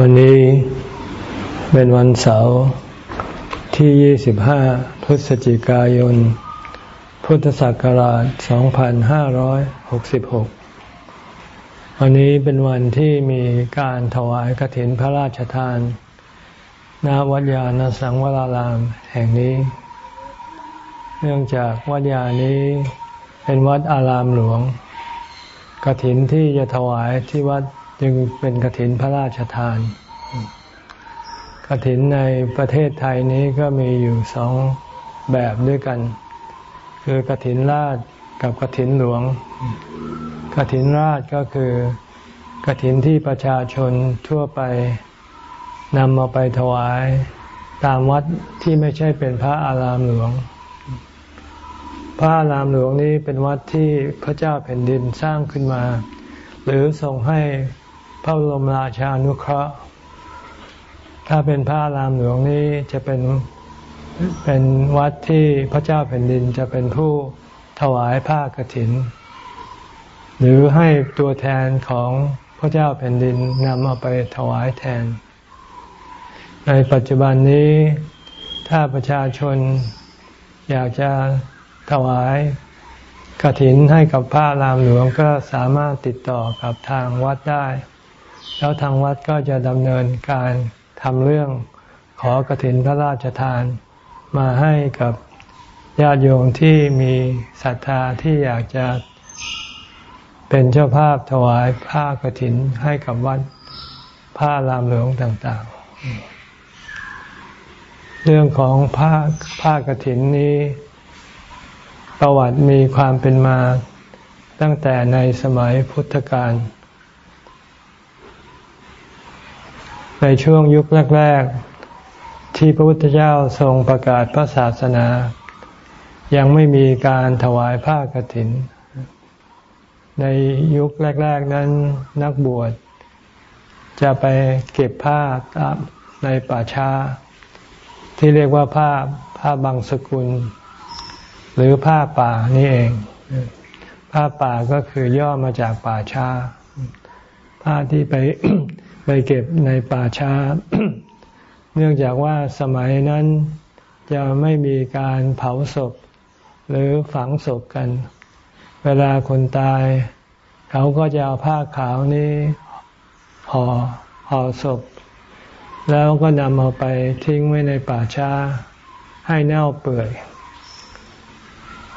วันนี้เป็นวันเสาร์ที่ 25 พฤศจิกายน พุทธศักราช 2566 วันนี้เป็นวันที่มีการถวายกฐินพระราชทานณวัดยาณสังวรารามแห่งนี้ เนื่องจากวัดยานี้เป็นวัดอารามหลวงกฐินที่จะถวายที่วัด จึงเป็นกฐินพระราชทานกฐินในประเทศไทยนี้ก็มีอยู่สองแบบด้วยกัน คือกฐินราชกับกฐินหลวงกฐินราชก็คือกฐินที่ประชาชนทั่วไปนำมาไปถวายตามวัดที่ไม่ใช่เป็นพระอารามหลวง พระอารามหลวงนี้เป็นวัดที่พระเจ้าแผ่นดินสร้างขึ้นมา หรือทรงให้ พระบรมราชานุเคราะห์ ถ้าเป็นพระรามหลวงนี้จะเป็นเป็นวัดที่พระเจ้าแผ่นดินจะเป็นผู้ถวายผ้ากฐิน หรือให้ตัวแทนของพระเจ้าแผ่นดินนำเอาไปถวายแทน ในปัจจุบันนี้ถ้าประชาชนอยากจะถวายกฐินให้กับพระรามหลวงก็สามารถติดต่อกับทางวัดได้ แล้วทางวัดก็จะดำเนินการทำเรื่องขอกระถินพระราชทาน มาให้กับญาติโยมที่มีศรัทธาที่อยากจะเป็นเจ้าภาพถวายผ้ากระถินให้กับวัดผ้ารามหลวงต่าง ๆ เรื่องของผ้าผ้ากระถินนี้ ประวัติมีความเป็นมาตั้งแต่ในสมัยพุทธกาล ในช่วงยุคแรก ๆ ที่พระพุทธเจ้าทรงประกาศพระศาสนา ยังไม่มีการถวายผ้ากฐิน ในยุคแรก ๆ นั้นนักบวช จะไปเก็บผ้าในป่าช้า ที่เรียกว่าผ้าผ้าบางสกุล หรือผ้าป่านี่เอง ผ้าป่าก็คือย่อมาจากป่าช้า ผ้าที่ไป ไปเก็บในป่าช้า เนื่องจากว่าสมัยนั้นจะไม่มีการเผาศพ หรือฝังศพกัน เวลาคนตาย เขาก็จะเอาผ้าขาวนี้ห่อห่อศพ แล้วก็นำเอาไปทิ้งไว้ในป่าช้า ให้เน่าเปื่อย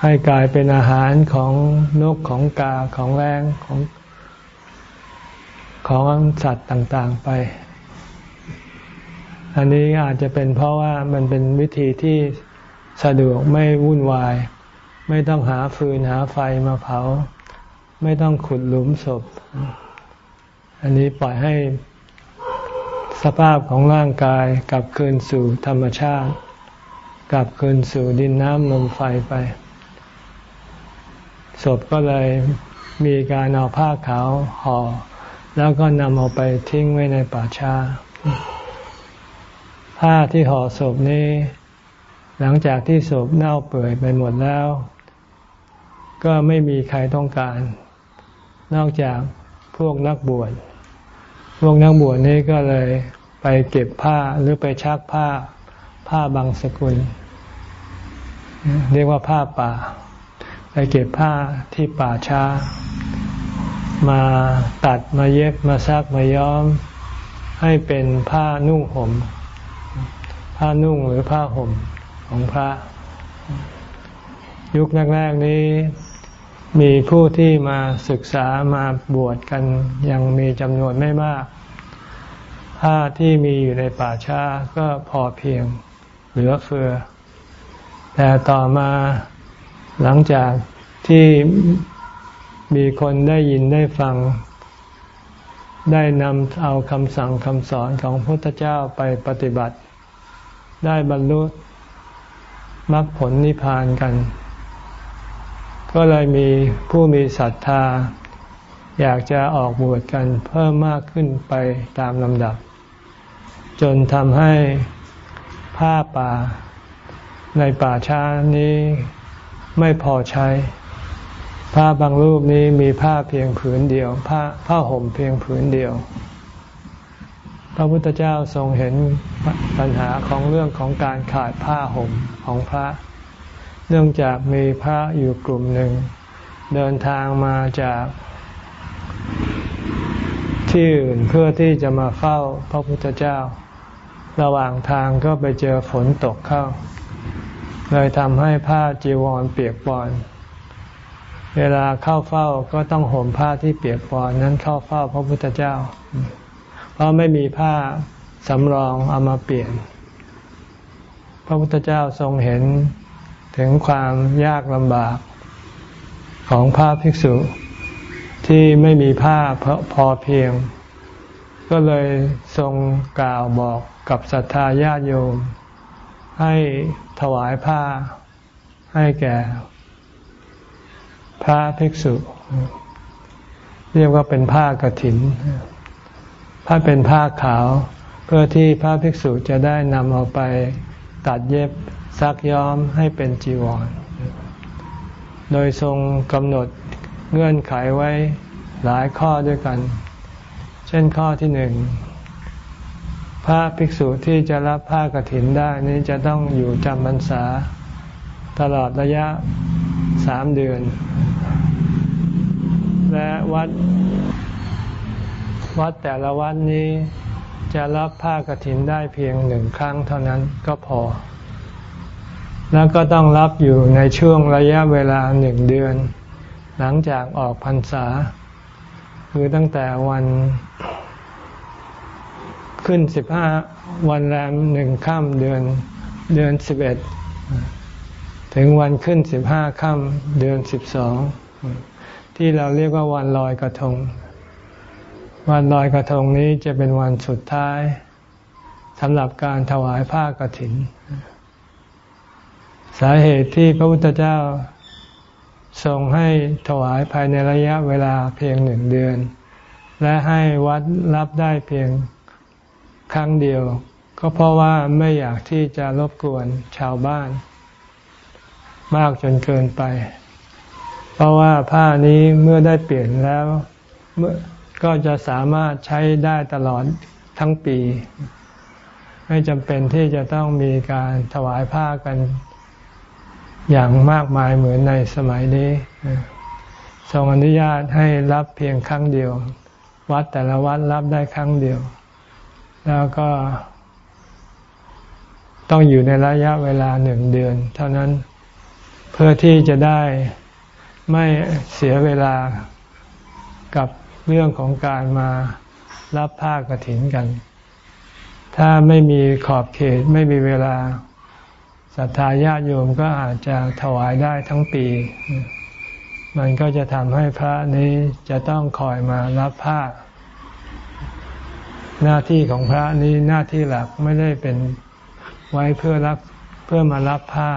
ให้กลายเป็นอาหารของนกของกาของแรงของ ของสัตว์ต่างๆไป อันนี้อาจจะเป็นเพราะว่ามันเป็นวิธีที่สะดวกไม่วุ่นวาย ไม่ต้องหาฟืนหาไฟมาเผา ไม่ต้องขุดหลุมศพ อันนี้ปล่อยให้สภาพของร่างกายกลับคืนสู่ธรรมชาติ กลับคืนสู่ดินน้ำลมไฟไป ศพก็เลยมีการเอาผ้าขาวห่อ แล้วก็นำเอาไปทิ้งไว้ในป่าช้า ผ้าที่ห่อศพนี้ หลังจากที่ศพเน่าเปื่อยไปหมดแล้ว ก็ไม่มีใครต้องการ นอกจากพวกนักบวช พวกนักบวชนี้ก็เลยไปเก็บผ้าหรือไปชักผ้าผ้าบางสกุล เรียกว่าผ้าป่า ไปเก็บผ้าที่ป่าช้า มาตัดมาเย็บมาซักมาย้อม ให้เป็นผ้านุ่งห่ม ผ้านุ่งหรือผ้าห่มของพระ ยุคแรกๆนี้มีผู้ที่มาศึกษามาบวชกันยังมีจำนวนไม่มาก ผ้าที่มีอยู่ในป่าช้าก็พอเพียงเหลือเฟือ แต่ต่อมาหลังจากที่ มีคนได้ยินได้ฟัง ได้นำเอาคำสั่งคำสอนของพระพุทธเจ้าไปปฏิบัติ ได้บรรลุมรรคผลนิพพานกัน ก็เลยมีผู้มีศรัทธา อยากจะออกบวชกันเพิ่มมากขึ้นไปตามลำดับ จนทำให้ผ้าป่าในป่าช้านี้ไม่พอใช้ ผ้าบางรูปนี้มีผ้าเพียงผืนเดียว ผ้าผ้าห่มเพียงผืนเดียว พระพุทธเจ้าทรงเห็นปัญหาของเรื่องของการขาดผ้าห่มของพระ เนื่องจากมีพระอยู่กลุ่มหนึ่ง เดินทางมาจากที่อื่นเพื่อที่จะมาเฝ้าพระพุทธเจ้า ระหว่างทางก็ไปเจอฝนตกเข้า เลยทำให้ผ้าจีวรเปียกปอน เวลาเข้าเฝ้าก็ต้องห่มผ้าที่เปียกปอนนั้นเข้าเฝ้าพระพุทธเจ้า เพราะไม่มีผ้าสำรองเอามาเปลี่ยน พระพุทธเจ้าทรงเห็นถึงความยากลำบากของพระภิกษุที่ไม่มีผ้าพอเพียง ก็เลยทรงกล่าวบอกกับศรัทธาญาติโยม ให้ถวายผ้าให้แก่ พระภิกษุ เรียกว่าเป็นผ้ากรถินผ้าเป็นผ้าขาว เพื่อที่พระภิกษุจะได้นำเอาไปตัดเย็บซักย้อมให้เป็นจีวร โดยทรงกำหนดเงื่อนไขไว้หลายข้อด้วยกัน เช่นข้อที่หนึ่งพระภิกษุที่จะรับผ้ากรถินได้นี้จะต้องอยู่จำพรรษา ตลอดระยะสามเดือน และวัด วัดแต่ละวัดนี้จะรับผ้ากรถินได้เพียงหนึ่งครั้งเท่านั้นก็พอ แล้วก็ต้องรับอยู่ในช่วงระยะเวลาหนึ่งเดือน หลังจากออกพรรษา คือตั้งแต่วันขึ้นสิบห้าวันแรมหนึ่งค่ำเดือนเดือนสิบเอ็ด ถึงวันขึ้นสิบห้าค่ำเดือนสิบสองที่เราเรียกว่าวันลอยกระทง วันลอยกระทงนี้จะเป็นวันสุดท้ายสำหรับการถวายผ้ากรถิน สาเหตุที่พระพุทธเจ้าทรงให้ถวายภายในระยะเวลาเพียงหนึ่งเดือน และให้วัดรับได้เพียงครั้งเดียว ก็เพราะว่าไม่อยากที่จะรบกวนชาวบ้าน มากจนเกินไป เพราะว่าผ้านี้เมื่อได้เปลี่ยนแล้วเมื่อก็จะสามารถใช้ได้ตลอดทั้งปี ไม่จำเป็นที่จะต้องมีการถวายผ้ากันอย่างมากมายเหมือนในสมัยนี้ทรงอนุญาตให้รับเพียงครั้งเดียว วัดแต่ละวัดรับได้ครั้งเดียว แล้วก็ ต้องอยู่ในระยะเวลาหนึ่งเดือน เท่านั้น เพื่อที่จะได้ไม่เสียเวลากับเรื่องของการมารับผ้ากรถินกัน ถ้าไม่มีขอบเขตไม่มีเวลาศรัทธาญาติโยมก็อาจจะถวายได้ทั้งปี มันก็จะทำให้พระนี้จะต้องคอยมารับผ้า หน้าที่ของพระนี้หน้าที่หลักไม่ได้เป็นไว้เพื่อรับเพื่อมารับผ้า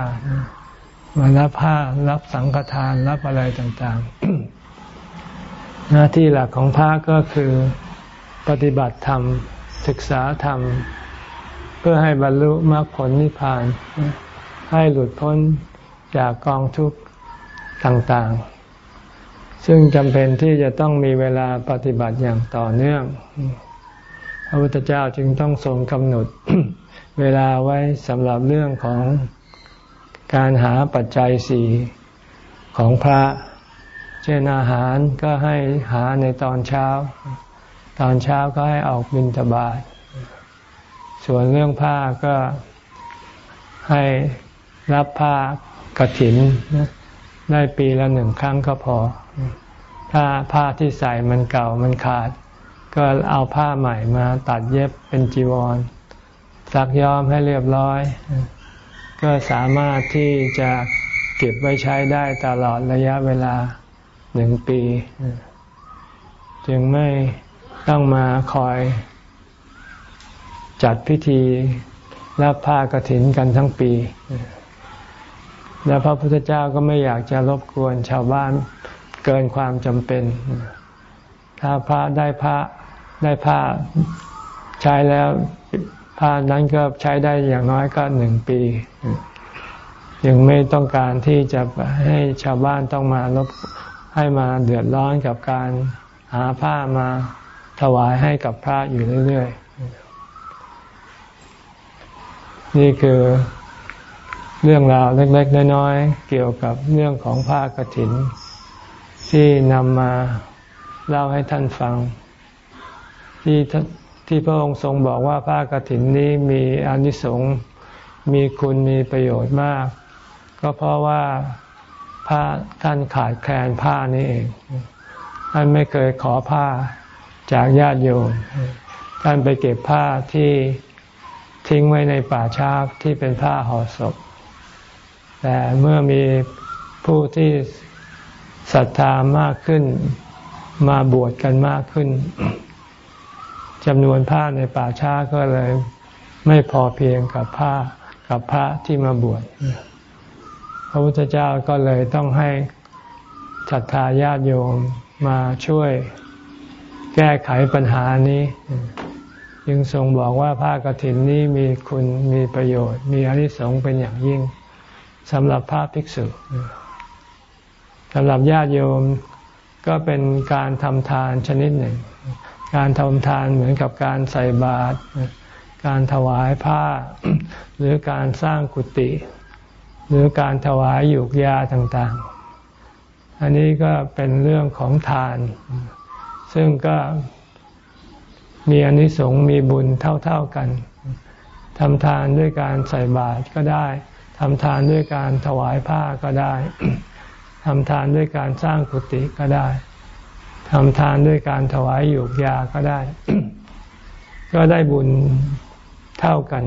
มารับผ้ารับสังฆทานรับอะไรต่างๆ หน้าที่หลักของพระก็คือปฏิบัติธรรม ศึกษาธรรม เพื่อให้บรรลุมรรคผลนิพพาน ให้หลุดพ้นจากกองทุกข์ต่างๆ ซึ่งจำเป็นที่จะต้องมีเวลาปฏิบัติอย่างต่อเนื่อง พระพุทธเจ้าจึงต้องทรงกำหนดเวลาไว้สำหรับเรื่องของ การหาปัจจัยสี่ของพระ เช่นอาหารก็ให้หาในตอนเช้า ตอนเช้าก็ให้ออกบิณฑบาตส่วนเรื่องผ้าก็ให้รับผ้ากระถินได้ปีละหนึ่งครั้งก็พอ ถ้าผ้าที่ใส่มันเก่ามันขาด ก็เอาผ้าใหม่มาตัดเย็บเป็นจีวรซักย้อมให้เรียบร้อย ก็สามารถที่จะเก็บไว้ใช้ได้ตลอดระยะเวลาหนึ่งปี จึงไม่ต้องมาคอยจัดพิธีรับผ้ากรถินกันทั้งปี และพระพุทธเจ้าก็ไม่อยากจะรบกวนชาวบ้านเกินความจำเป็น ถ้าพระได้พระได้ผ้าใช้แล้ว ผ้านั้นก็ใช้ได้อย่างน้อยก็หนึ่งปียังไม่ต้องการที่จะให้ชาวบ้านต้องมารบให้มาเดือดร้อนกับการหาผ้ามาถวายให้กับพระอยู่เรื่อยๆ นี่คือเรื่องราวเล็กๆ น้อยๆ เกี่ยวกับเรื่องของผ้ากรถิน ที่นำมาเล่าให้ท่านฟัง ที่ ที่พระองค์ทรงบอกว่าผ้ากรถินนี้มีอนิสงส์มีคุณมีประโยชน์มาก ก็เพราะว่าผ้าท่านขาดแคลนผ้านี้เอง ท่านไม่เคยขอผ้าจากญาติโยมท่านไปเก็บผ้าที่ทิ้งไว้ในป่าช้าที่เป็นผ้าห่อศพ แต่เมื่อมีผู้ที่ศรัทธามากขึ้นมาบวชกันมากขึ้น จำนวนผ้าในป่าช้าก็เลยไม่พอเพียงกับผ้ากับพระที่มาบวชพระพุทธเจ้าก็เลยต้องให้ศรัทธาญาติโยมมาช่วยแก้ไขปัญหานี้จึงทรงบอกว่าผ้ากรถินนี้มีคุณมีประโยชน์ มีอนิสงส์เป็นอย่างยิ่งสำหรับพระภิกษุสำหรับญาติโยมก็เป็นการทำทานชนิดหนึ่ง การทำทานเหมือนกับการใส่บาตรการถวายผ้า หรือการสร้างกุฏิหรือการถวายหยูกยาต่างๆ อันนี้ก็เป็นเรื่องของทาน ซึ่งก็มีอนิสงส์มีบุญเท่าๆกันทำทานด้วยการใส่บาตรก็ได้ทำทานด้วยการถวายผ้าก็ได้ทำทานด้วยการสร้างกุฏิก็ได้ ทำทานด้วยการถวายหยูกยาก็ได้ ก็ได้บุญเท่ากัน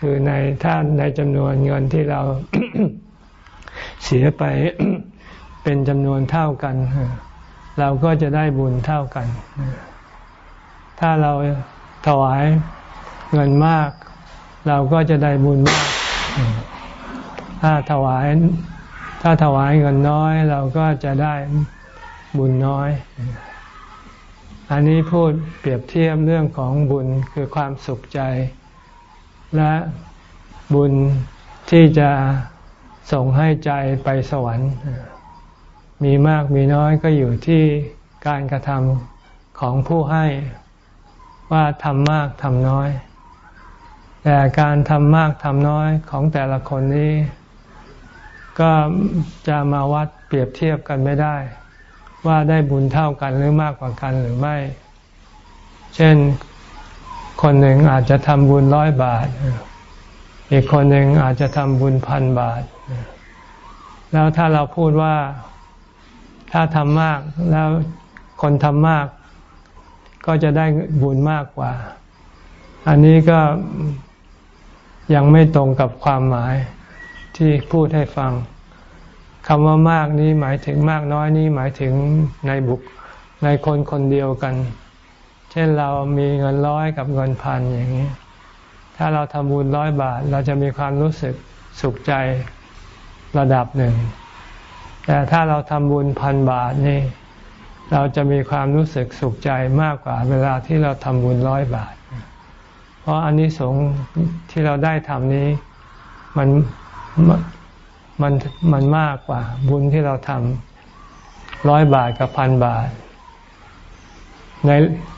คือในท่านในจำนวนเงินที่เราเสียไปเป็นจำนวนเท่ากัน เราก็จะได้บุญเท่ากัน ถ้าเราถวายเงินมาก เราก็จะได้บุญมาก ถ้าถวาย ถ้าถวายเงินน้อย เราก็จะได้ บุญน้อย อันนี้พูดเปรียบเทียบเรื่องของบุญคือความสุขใจ และบุญที่จะส่งให้ใจไปสวรรค์ มีมากมีน้อยก็อยู่ที่การกระทำของผู้ให้ว่าทำมากทำน้อย แต่การทำมากทำน้อยของแต่ละคนนี้ ก็จะมาวัดเปรียบเทียบกันไม่ได้ ว่าได้บุญเท่ากันหรือมากกว่ากันหรือไม่ เช่นคนหนึ่งอาจจะทำบุญร้อยบาท อีกคนหนึ่งอาจจะทำบุญพันบาท แล้วถ้าเราพูดว่าถ้าทำมากแล้วคนทำมาก ก็จะได้บุญมากกว่า อันนี้ก็ยังไม่ตรงกับความหมายที่พูดให้ฟัง คำว่ามากนี้หมายถึงมากน้อยนี้หมายถึงในบุคในคนคนเดียวกัน เช่นเรามีเงินร้อยกับเงินพันอย่างนี้ ถ้าเราทำบุญร้อยบาท เราจะมีความรู้สึกสุขใจระดับหนึ่ง แต่ถ้าเราทำบุญพันบาทนี่ เราจะมีความรู้สึกสุขใจมากกว่าเวลาที่เราทำบุญร้อยบาท เพราะอันนี้สงที่เราได้ทำนี้มัน มันมันมากกว่า บุญที่เราทำร้อยบาทกับพันบาท ใน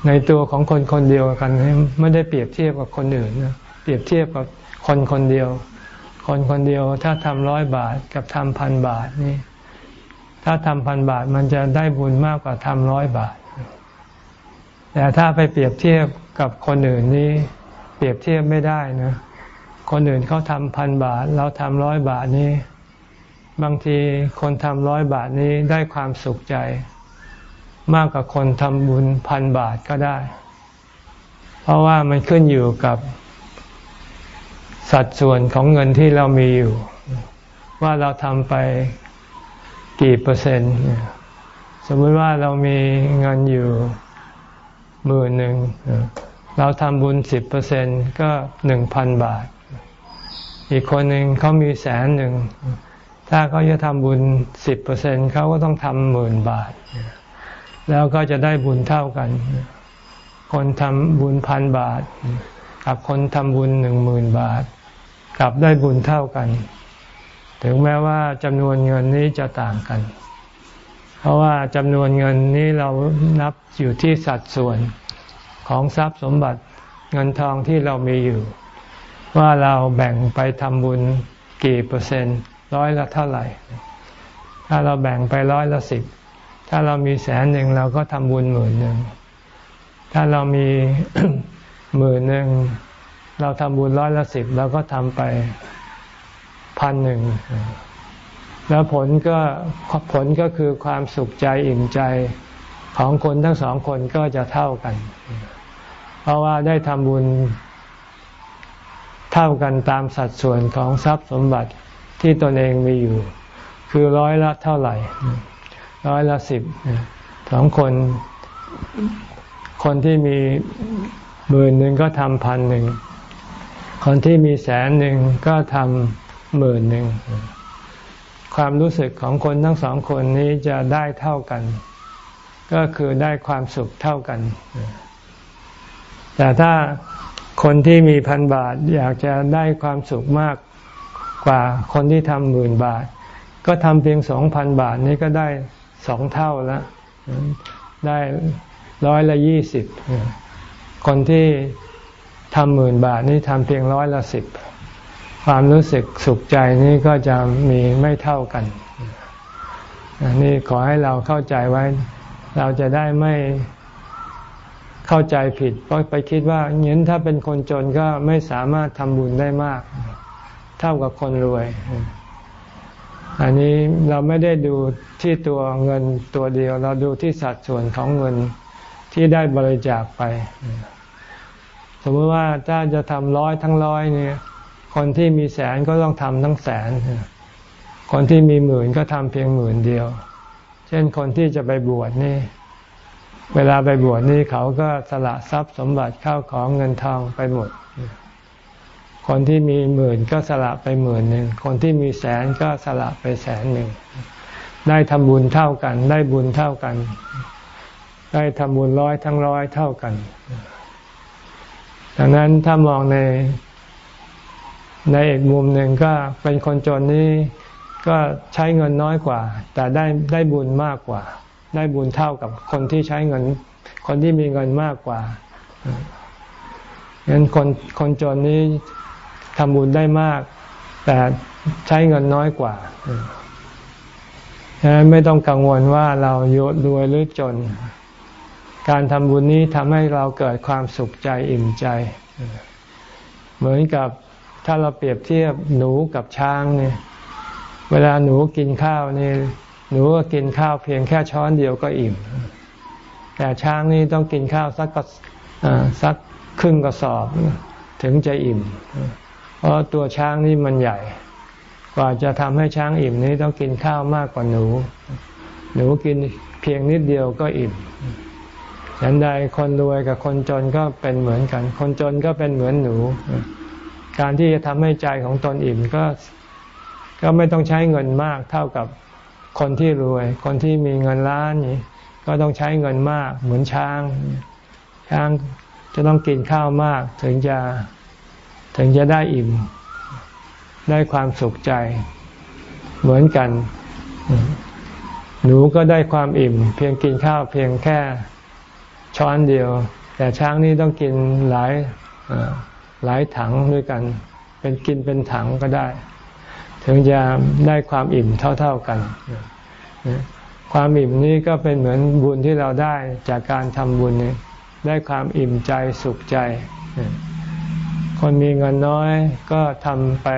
ในตัวของคนคนเดียวกันไม่ได้เปรียบเทียบกับคนอื่นนะเปรียบเทียบกับคนคนเดียว คนคนเดียวถ้าทำร้อยบาทกับทำพันบาทนี่ ถ้าทำพันบาทมันจะได้บุญมากกว่าทำร้อยบาท แต่ถ้าไปเปรียบเทียบกับคนอื่นนี่เปรียบเทียบไม่ได้นะคนอื่นเขาทำพันบาท เราทำร้อยบาทนี้ บางทีคนทำร้อยบาทนี้ได้ความสุขใจ มากกว่าคนทำบุญพันบาทก็ได้ เพราะว่ามันขึ้นอยู่กับสัดส่วนของเงินที่เรามีอยู่ ว่าเราทำไปกี่เปอร์เซ็นต์ สมมติว่าเรามีเงินอยู่หมื่นหนึ่งเราทำบุญสิบเปอร์เซ็นก็หนึ่งพันบาท อีกคนหนึ่งเขามีแสนหนึ่ง ถ้าเขาจะทำบุญสิบเปอร์เซ็นเขาก็ต้องทำหมื่นบาท แล้วก็จะได้บุญเท่ากัน คนทำบุญพันบาท กับคนทำบุญหนึ่งหมื่นบาท กลับได้บุญเท่ากัน ถึงแม้ว่าจำนวนเงินนี้จะต่างกัน เพราะว่าจำนวนเงินนี้เรานับอยู่ที่สัดส่วนของทรัพย์สมบัติเงินทองที่เรามีอยู่ ว่าเราแบ่งไปทำบุญกี่เปอร์เซ็นต์ ร้อยละเท่าไหร่ ถ้าเราแบ่งไปร้อยละสิบ ถ้าเรามีแสนหนึ่งเราก็ทำบุญหมื่นหนึ่ง ถ้าเรามีหมื่นหนึ่งเราทำบุญร้อยละสิบเราก็ทำไปพันหนึ่ง แล้วผลก็ผลก็คือความสุขใจอิ่มใจของคนทั้งสองคนก็จะเท่ากัน เพราะว่าได้ทำบุญเท่ากันตามสัดส่วนของทรัพย์สมบัติ ที่ตนเองมีอยู่ คือร้อยละเท่าไหร่ ร้อยละสิบสองคน คนที่มีหมื่นหนึ่งก็ทำพันหนึ่ง คนที่มีแสนหนึ่งก็ทำหมื่นหนึ่ง ความรู้สึกของคนทั้งสองคนนี้จะได้เท่ากัน ก็คือได้ความสุขเท่ากัน แต่ถ้าคนที่มีพันบาทอยากจะได้ความสุขมาก กว่าคนที่ทำหมื่นบาท ก็ทำเพียงสองพันบาทนี้ก็ได้สองเท่าแล้วได้ร้อยละยี่สิบคนที่ทำหมื่นบาทนี่ทำเพียงร้อยละสิบความรู้สึกสุขใจนี่ก็จะมีไม่เท่ากันนี่ขอให้เราเข้าใจไว้ เราจะได้ไม่เข้าใจผิด เพราะไปคิดว่าเงี้ยถ้าเป็นคนจนก็ไม่สามารถทำบุญได้มาก เท่ากับคนรวย อันนี้เราไม่ได้ดูที่ตัวเงินตัวเดียว เราดูที่สัดส่วนของเงินที่ได้บริจาคไป สมมติว่าถ้าจะทำร้อยทั้งร้อยเนี่ย คนที่มีแสนก็ต้องทำทั้งแสน คนที่มีหมื่นก็ทำเพียงหมื่นเดียว เช่นคนที่จะไปบวชนี่เวลาไปบวชนี่เขาก็สละทรัพย์สมบัติเข้าของเงินทองไปหมด คนที่มีหมื่นก็สละไปหมื่นหนึ่ง คนที่มีแสนก็สละไปแสนหนึ่ง ได้ทำบุญเท่ากัน ได้บุญเท่ากัน ได้ทำบุญร้อยทั้งร้อยเท่ากัน ดังนั้นถ้ามองในในอีกมุมหนึ่งก็เป็นคนจนนี้ก็ใช้เงินน้อยกว่า แต่ได้ได้บุญมากกว่า ได้บุญเท่ากับคนที่ใช้เงิน คนที่มีเงินมากกว่างั้นคนคนจนนี้ ทำบุญได้มาก แต่ใช้เงินน้อยกว่าฉะนั้นไม่ต้องกังวลว่าเรายดรวยหรือจน การทำบุญนี้ทำให้เราเกิดความสุขใจอิ่มใจ เหมือนกับถ้าเราเปรียบเทียบหนูกับช้างเนี่ย เวลาหนูกินข้าวนี่หนูก็กินข้าวเพียงแค่ช้อนเดียวก็อิ่ม แต่ช้างนี่ต้องกินข้าวสักก็สักครึ่งกระสอบ ถึงจะอิ่ม เพราะตัวช้างนี่มันใหญ่ กว่าจะทำให้ช้างอิ่มนี้ต้องกินข้าวมากกว่าหนู หนูกินเพียงนิดเดียวก็อิ่มฉันใดคนรวยกับคนจนก็เป็นเหมือนกัน คนจนก็เป็นเหมือนหนู การที่จะทำให้ใจของตนอิ่มก็ก็ไม่ต้องใช้เงินมากเท่ากับคนที่รวย คนที่มีเงินล้านนี่ก็ต้องใช้เงินมากเหมือนช้าง ช้างจะต้องกินข้าวมากถึงจะ ถึงจะได้อิ่ม ได้ความสุขใจ เหมือนกัน หนูก็ได้ความอิ่ม เพียงกินข้าวเพียงแค่ช้อนเดียว แต่ช้างนี่ต้องกินหลายหลายถังด้วยกัน เป็นกินเป็นถังก็ได้ ถึงจะได้ความอิ่มเท่า ๆกัน ความอิ่มนี้ก็เป็นเหมือนบุญที่เราได้จากการทำบุญนี้ได้ความอิ่มใจสุขใจ คนมีเงินน้อยก็ทำไป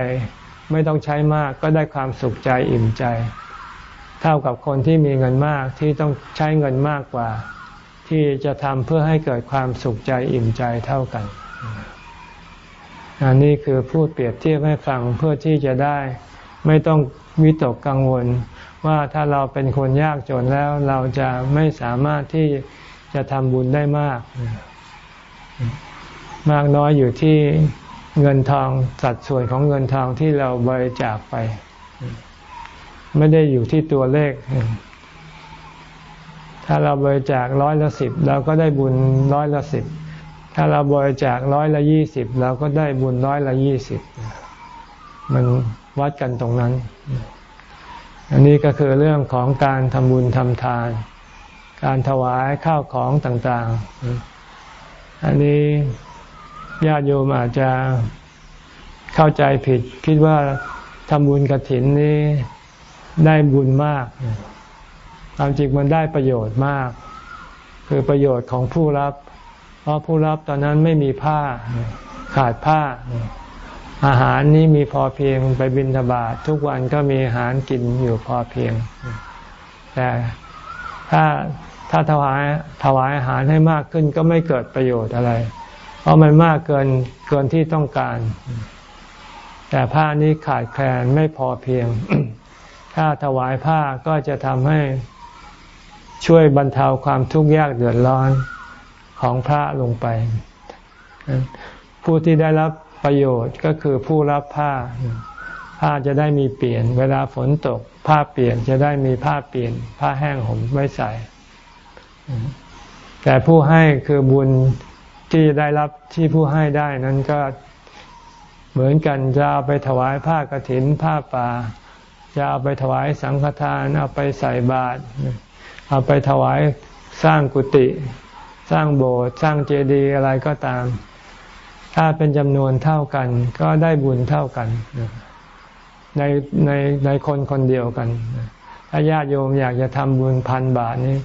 ไม่ต้องใช้มากก็ได้ความสุขใจอิ่มใจ เท่ากับคนที่มีเงินมากที่ต้องใช้เงินมากกว่า ที่จะทำเพื่อให้เกิดความสุขใจอิ่มใจเท่ากันอันนี้คือพูดเปรียบเทียบให้ฟังเพื่อที่จะได้ ไม่ต้องวิตกกังวล ว่าถ้าเราเป็นคนยากจนแล้วเราจะไม่สามารถที่จะทำบุญได้มาก มากน้อยอยู่ที่เงินทองสัดส่วนของเงินทองที่เราบริจาคไป ไม่ได้อยู่ที่ตัวเลข ถ้าเราบริจาคร้อยละสิบเราก็ได้บุญร้อยละสิบถ้าเราบริจาคร้อยละยี่สิบเราก็ได้บุญร้อยละยี่สิบมันวัดกันตรงนั้น อันนี้ก็คือเรื่องของการทำบุญทำทาน การถวายข้าวของต่าง ๆ อันนี้ ญาติโยมอาจจะเข้าใจผิด คิดว่าทำบุญกระถินนี้ได้บุญมาก ความจริงมันได้ประโยชน์มาก คือประโยชน์ของผู้รับ เพราะผู้รับตอนนั้นไม่มีผ้าขาดผ้า อาหารนี้มีพอเพียงไปบินทบาททุกวันก็มีอาหารกินอยู่พอเพียง แต่ถ้าถ้าถวายถวายอาหารให้มากขึ้นก็ไม่เกิดประโยชน์อะไร เพราะมันมากเกินเกินที่ต้องการ แต่ผ้านี้ขาดแคลนไม่พอเพียง ถ้าถวายผ้าก็จะทำให้ช่วยบรรเทาความทุกข์ยากเดือดร้อนของพระลงไป ผู้ที่ได้รับประโยชน์ก็คือผู้รับผ้า ผ้าจะได้มีเปลี่ยน เวลาฝนตก ผ้าเปลี่ยนจะได้มีผ้าเปลี่ยน ผ้าแห้งห่มไว้ใส่ แต่ผู้ให้คือบุญ ที่ได้รับที่ผู้ให้ได้นั้นก็เหมือนกันจะเอาไปถวายผ้ากรถินผ้าป่าจะเอาไปถวายสังฆทานเอาไปใส่บาตรเอาไปถวายสร้างกุฏิสร้างโบสถ์สร้างเจดีย์อะไรก็ตาม ถ้าเป็นจำนวนเท่ากัน ก็ได้บุญเท่ากัน ในในในคนคนเดียวกัน ถ้าญาติโยมอยากจะทำบุญพันบาทนี้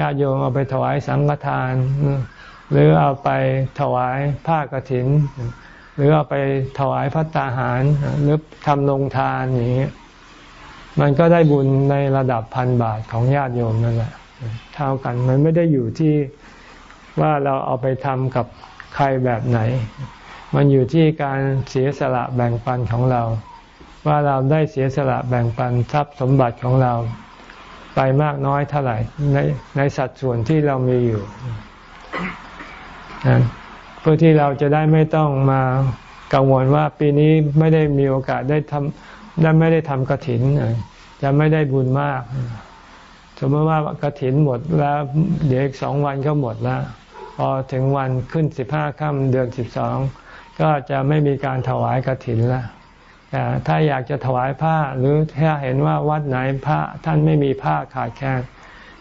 ญาติโยมเอาไปถวายสังฆทาน หรือเอาไปถวายผ้ากฐิน หรือเอาไปถวายพัตตาหาร หรือทำลงทานอย่างนี้มันก็ได้บุญในระดับพันบาทของญาติโยมนั่นแหละเท่ากันมันไม่ได้อยู่ที่ว่าเราเอาไปทำกับใครแบบไหน มันอยู่ที่การเสียสละแบ่งปันของเรา ว่าเราได้เสียสละแบ่งปันทรัพย์สมบัติของเรา ไปมากน้อยเท่าไหร่ในในสัดส่วนที่เรามีอยู่ เพื่อที่เราจะได้ไม่ต้องมากังวลว่าปีนี้ไม่ได้มีโอกาสได้ทำได้ไม่ได้ทำกระถินจะไม่ได้บุญมาก สมมติว่ากระถินหมดแล้วเดี๋ยวอีกสองวันก็หมดแล้ว พอถึงวันขึ้นสิบห้าค่ำเดือนสิบสองก็จะไม่มีการถวายกระถินแล้วถ้าอยากจะถวายผ้าหรือถ้าเห็นว่าวัดไหนพระท่านไม่มีผ้าขาดแคลน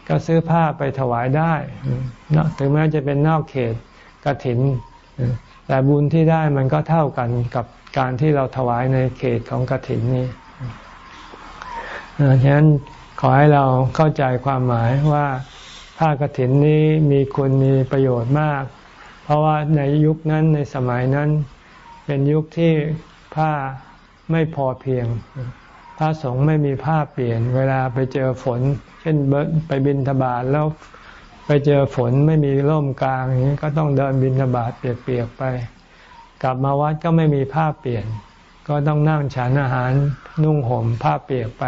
ก็ซื้อผ้าไปถวายได้ถึงแม้จะเป็นนอกเขต กระถิน แต่บุญที่ได้มันก็เท่ากันกับการที่เราถวายในเขตของกระถินนี้ฉะนั้นขอให้เราเข้าใจความหมายว่าผ้ากระถินนี้มีคุณมีประโยชน์มาก เพราะว่าในยุคนั้นในสมัยนั้น เป็นยุคที่ผ้าไม่พอเพียง พระสงฆ์ไม่มีผ้าเปลี่ยน เวลาไปเจอฝน เช่นไปบินทบาทแล้ว ไปเจอฝนไม่มีร่มกลางอย่างนี้ก็ต้องเดินบินบาทเปียกๆไป กลับมาวัดก็ไม่มีผ้าเปลี่ยน ก็ต้องนั่งฉันอาหารนุ่งห่มผ้าเปียกไป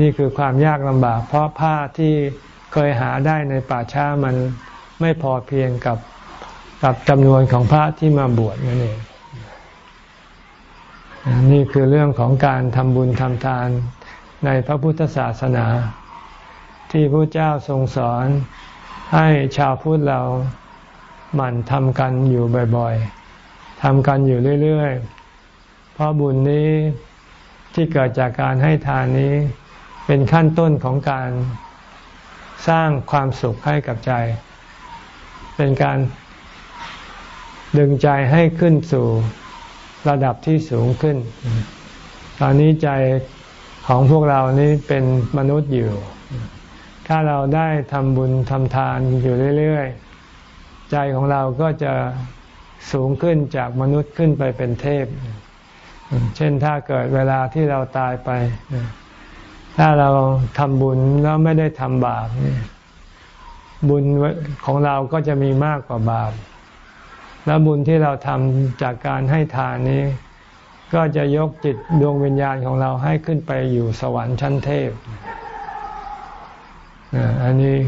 นี่คือความยากลำบาก เพราะผ้าที่เคยหาได้ในป่าช้ามันไม่พอเพียงกับกับจำนวนของพระที่มาบวชนั่นเองนี่คือเรื่องของการทำบุญทำทานในพระพุทธศาสนา ที่พระเจ้าทรงสอนให้ชาวพุทธเราหมั่นทำกันอยู่บ่อยๆทำกันอยู่เรื่อยๆ เพราะบุญนี้ที่เกิดจากการให้ทานนี้ เป็นขั้นต้นของการสร้างความสุขให้กับใจ เป็นการดึงใจให้ขึ้นสู่ระดับที่สูงขึ้น ตอนนี้ใจของพวกเรานี้เป็นมนุษย์อยู่ ถ้าเราได้ทำบุญทำทานอยู่เรื่อยๆ ใจของเราก็จะสูงขึ้นจากมนุษย์ขึ้นไปเป็นเทพ เช่นถ้าเกิดเวลาที่เราตายไป ถ้าเราทำบุญแล้วไม่ได้ทำบาปบุญของเราก็จะมีมากกว่าบาป และบุญที่เราทำจากการให้ทานนี้ ก็จะยกจิตดวงวิญญาณของเราให้ขึ้นไปอยู่สวรรค์ชั้นเทพ อันนี้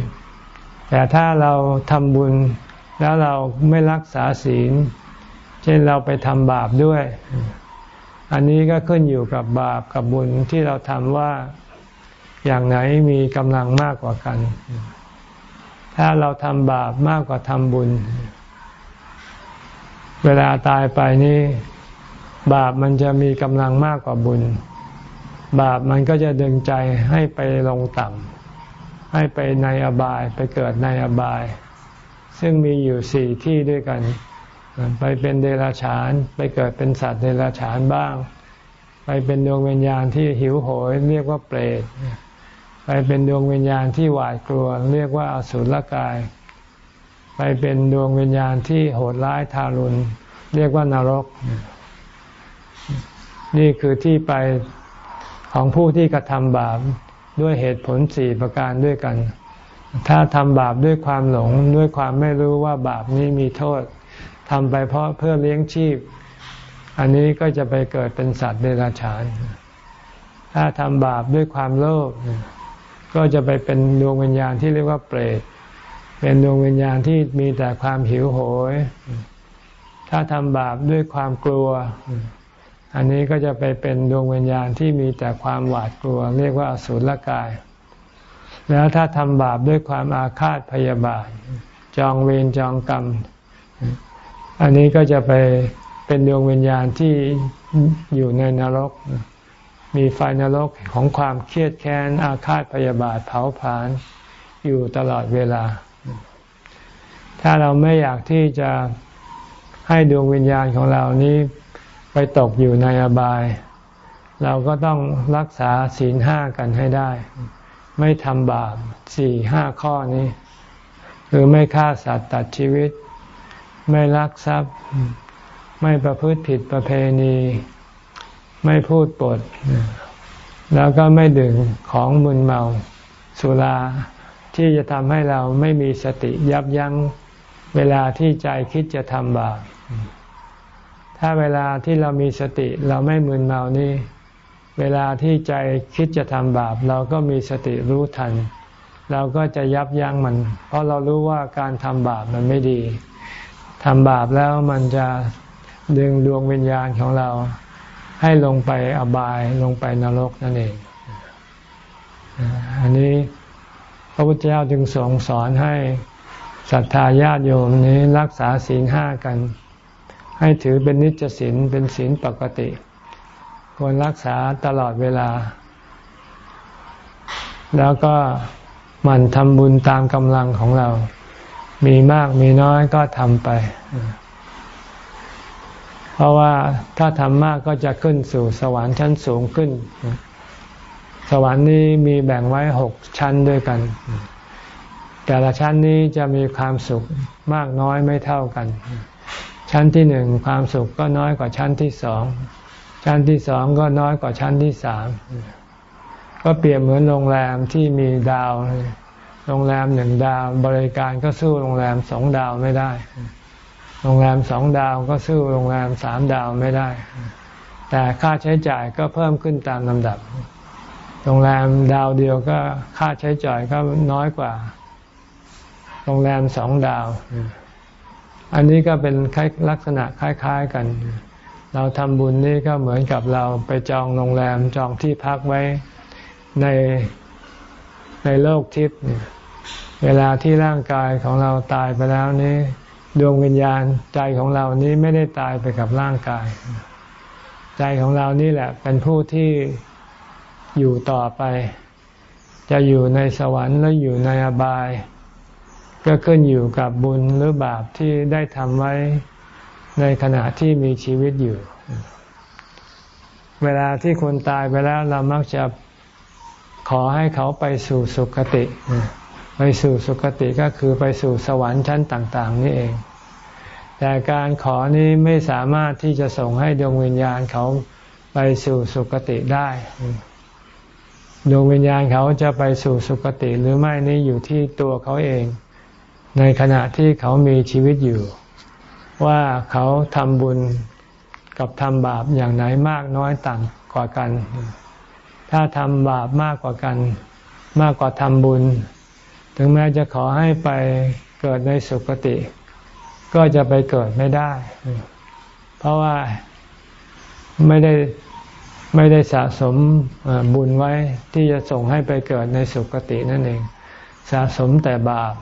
แต่ถ้าเราทำบุญแล้วเราไม่รักษาศีล เช่นเราไปทำบาปด้วย อันนี้ก็ขึ้นอยู่กับบาปกับบุญที่เราทำว่าอย่างไหนมีกำลังมากกว่ากัน ถ้าเราทำบาปมากกว่าทำบุญ เวลาตายไปนี่บาปมันจะมีกำลังมากกว่าบุญ บาปมันก็จะดึงใจให้ไปลงต่ำ ให้ไปในอบายไปเกิดในอบาย ซึ่งมีอยู่สี่ที่ด้วยกัน ไปเป็นเดรัจฉาน ไปเกิดเป็นสัตว์เดรัจฉานบ้าง ไปเป็นดวงวิญญาณที่หิวโหย เรียกว่าเปรตไปเป็นดวงวิญญาณที่หวาดกลัว เรียกว่าอสุรกาย ไปเป็นดวงวิญญาณที่โหดร้ายทารุณ เรียกว่านรก นี่คือที่ไปของผู้ที่กระทำบาป ด้วยเหตุผลสี่ประการด้วยกัน ถ้าทำบาปด้วยความหลงด้วยความไม่รู้ว่าบาปนี้มีโทษทำไปเพราะเพื่อเลี้ยงชีพ อันนี้ก็จะไปเกิดเป็นสัตว์เดรัจฉาน ถ้าทำบาปด้วยความโลภก็จะไปเป็นดวงวิญญาณที่เรียกว่าเปรต เป็นดวงวิญญาณที่มีแต่ความหิวโหย ถ้าทำบาปด้วยความกลัว อันนี้ก็จะไปเป็นดวงวิญญาณที่มีแต่ความหวาดกลัว เรียกว่าอสุรกาย แล้วถ้าทำบาปด้วยความอาฆาตพยาบาท จองเวรจองกรรม อันนี้ก็จะไปเป็นดวงวิญญาณที่อยู่ในนรก มีไฟนรกของความเครียดแค้น อาฆาตพยาบาทเผาผลาญอยู่ตลอดเวลา ถ้าเราไม่อยากที่จะให้ดวงวิญญาณของเรานี้ ไปตกอยู่ในอบาย เราก็ต้องรักษาศีลห้ากันให้ได้ ไม่ทำบาปสี่ห้าข้อนี้ คือไม่ฆ่าสัตว์ตัดชีวิต ไม่ลักทรัพย์ ไม่ประพฤติผิดประเพณี ไม่พูดปด แล้วก็ไม่ดื่มของมึนเมาสุราที่จะทำให้เราไม่มีสติยับยั้งเวลาที่ใจคิดจะทำบาป ถ้าเวลาที่เรามีสติเราไม่มึนเมานี่ เวลาที่ใจคิดจะทำบาป เราก็มีสติรู้ทัน เราก็จะยับยั้งมัน เพราะเรารู้ว่าการทำบาปมันไม่ดีทำบาปแล้วมันจะดึงดวงวิญญาณของเรา ให้ลงไปอบายลงไปนรกนั่นเอง อันนี้พระพุทธเจ้าจึงทรงสอนให้ศรัทธาญาติโยมนี้รักษาศีลห้ากัน ให้ถือเป็นนิจศีลเป็นศีลปกติ ควรรักษาตลอดเวลา แล้วก็มันทำบุญตามกำลังของเรา มีมากมีน้อยก็ทำไป เพราะว่าถ้าทำมากก็จะขึ้นสู่สวรรค์ชั้นสูงขึ้น สวรรค์นี้มีแบ่งไว้หกชั้นด้วยกัน แต่ละชั้นนี้จะมีความสุขมากน้อยไม่เท่ากัน ชั้นที่หนึ่งความสุขก็น้อยกว่าชั้นที่สอง ชั้นที่สองก็น้อยกว่าชั้นที่สาม ก็เปรียบเหมือนโรงแรมที่มีดาว โรงแรมหนึ่งดาวบริการก็สู้โรงแรมสองดาวไม่ได้ โรงแรมสองดาวก็สู้โรงแรมสามดาวไม่ได้ แต่ค่าใช้จ่ายก็เพิ่มขึ้นตามลำดับ โรงแรมดาวเดียวก็ค่าใช้จ่ายก็น้อยกว่า โรงแรมสองดาว อันนี้ก็เป็นลักษณะคล้ายๆกัน เราทำบุญนี่ก็เหมือนกับเราไปจองโรงแรมจองที่พักไว้ในในโลกทิพย์เวลาที่ร่างกายของเราตายไปแล้วนี้ ดวงวิญญาณใจของเรานี้ไม่ได้ตายไปกับร่างกาย ใจของเรานี่แหละ เป็นผู้ที่อยู่ต่อไป จะอยู่ในสวรรค์หรืออยู่ในอบาย ก็ขึ้นอยู่กับบุญหรือบาปที่ได้ทำไว้ในขณะที่มีชีวิตอยู่ เวลาที่คนตายไปแล้วเรามักจะขอให้เขาไปสู่สุคติ ไปสู่สุคติก็คือไปสู่สวรรค์ชั้นต่าง ๆ นี่เอง แต่การขอนี้ไม่สามารถที่จะส่งให้ดวงวิญญาณเขาไปสู่สุคติได้ ดวงวิญญาณเขาจะไปสู่สุคติหรือไม่นี่อยู่ที่ตัวเขาเอง ในขณะที่เขามีชีวิตอยู่ ว่าเขาทำบุญกับทำบาปอย่างไหนมากน้อยต่างกว่ากัน ถ้าทำบาปมากกว่ากัน มากกว่าทำบุญ ถึงแม้จะขอให้ไปเกิดในสุคติ ก็จะไปเกิดไม่ได้ เพราะว่าไม่ได้ไม่ได้สะสมบุญไว้ที่จะส่งให้ไปเกิดในสุคตินั่นเอง สะสมแต่บาป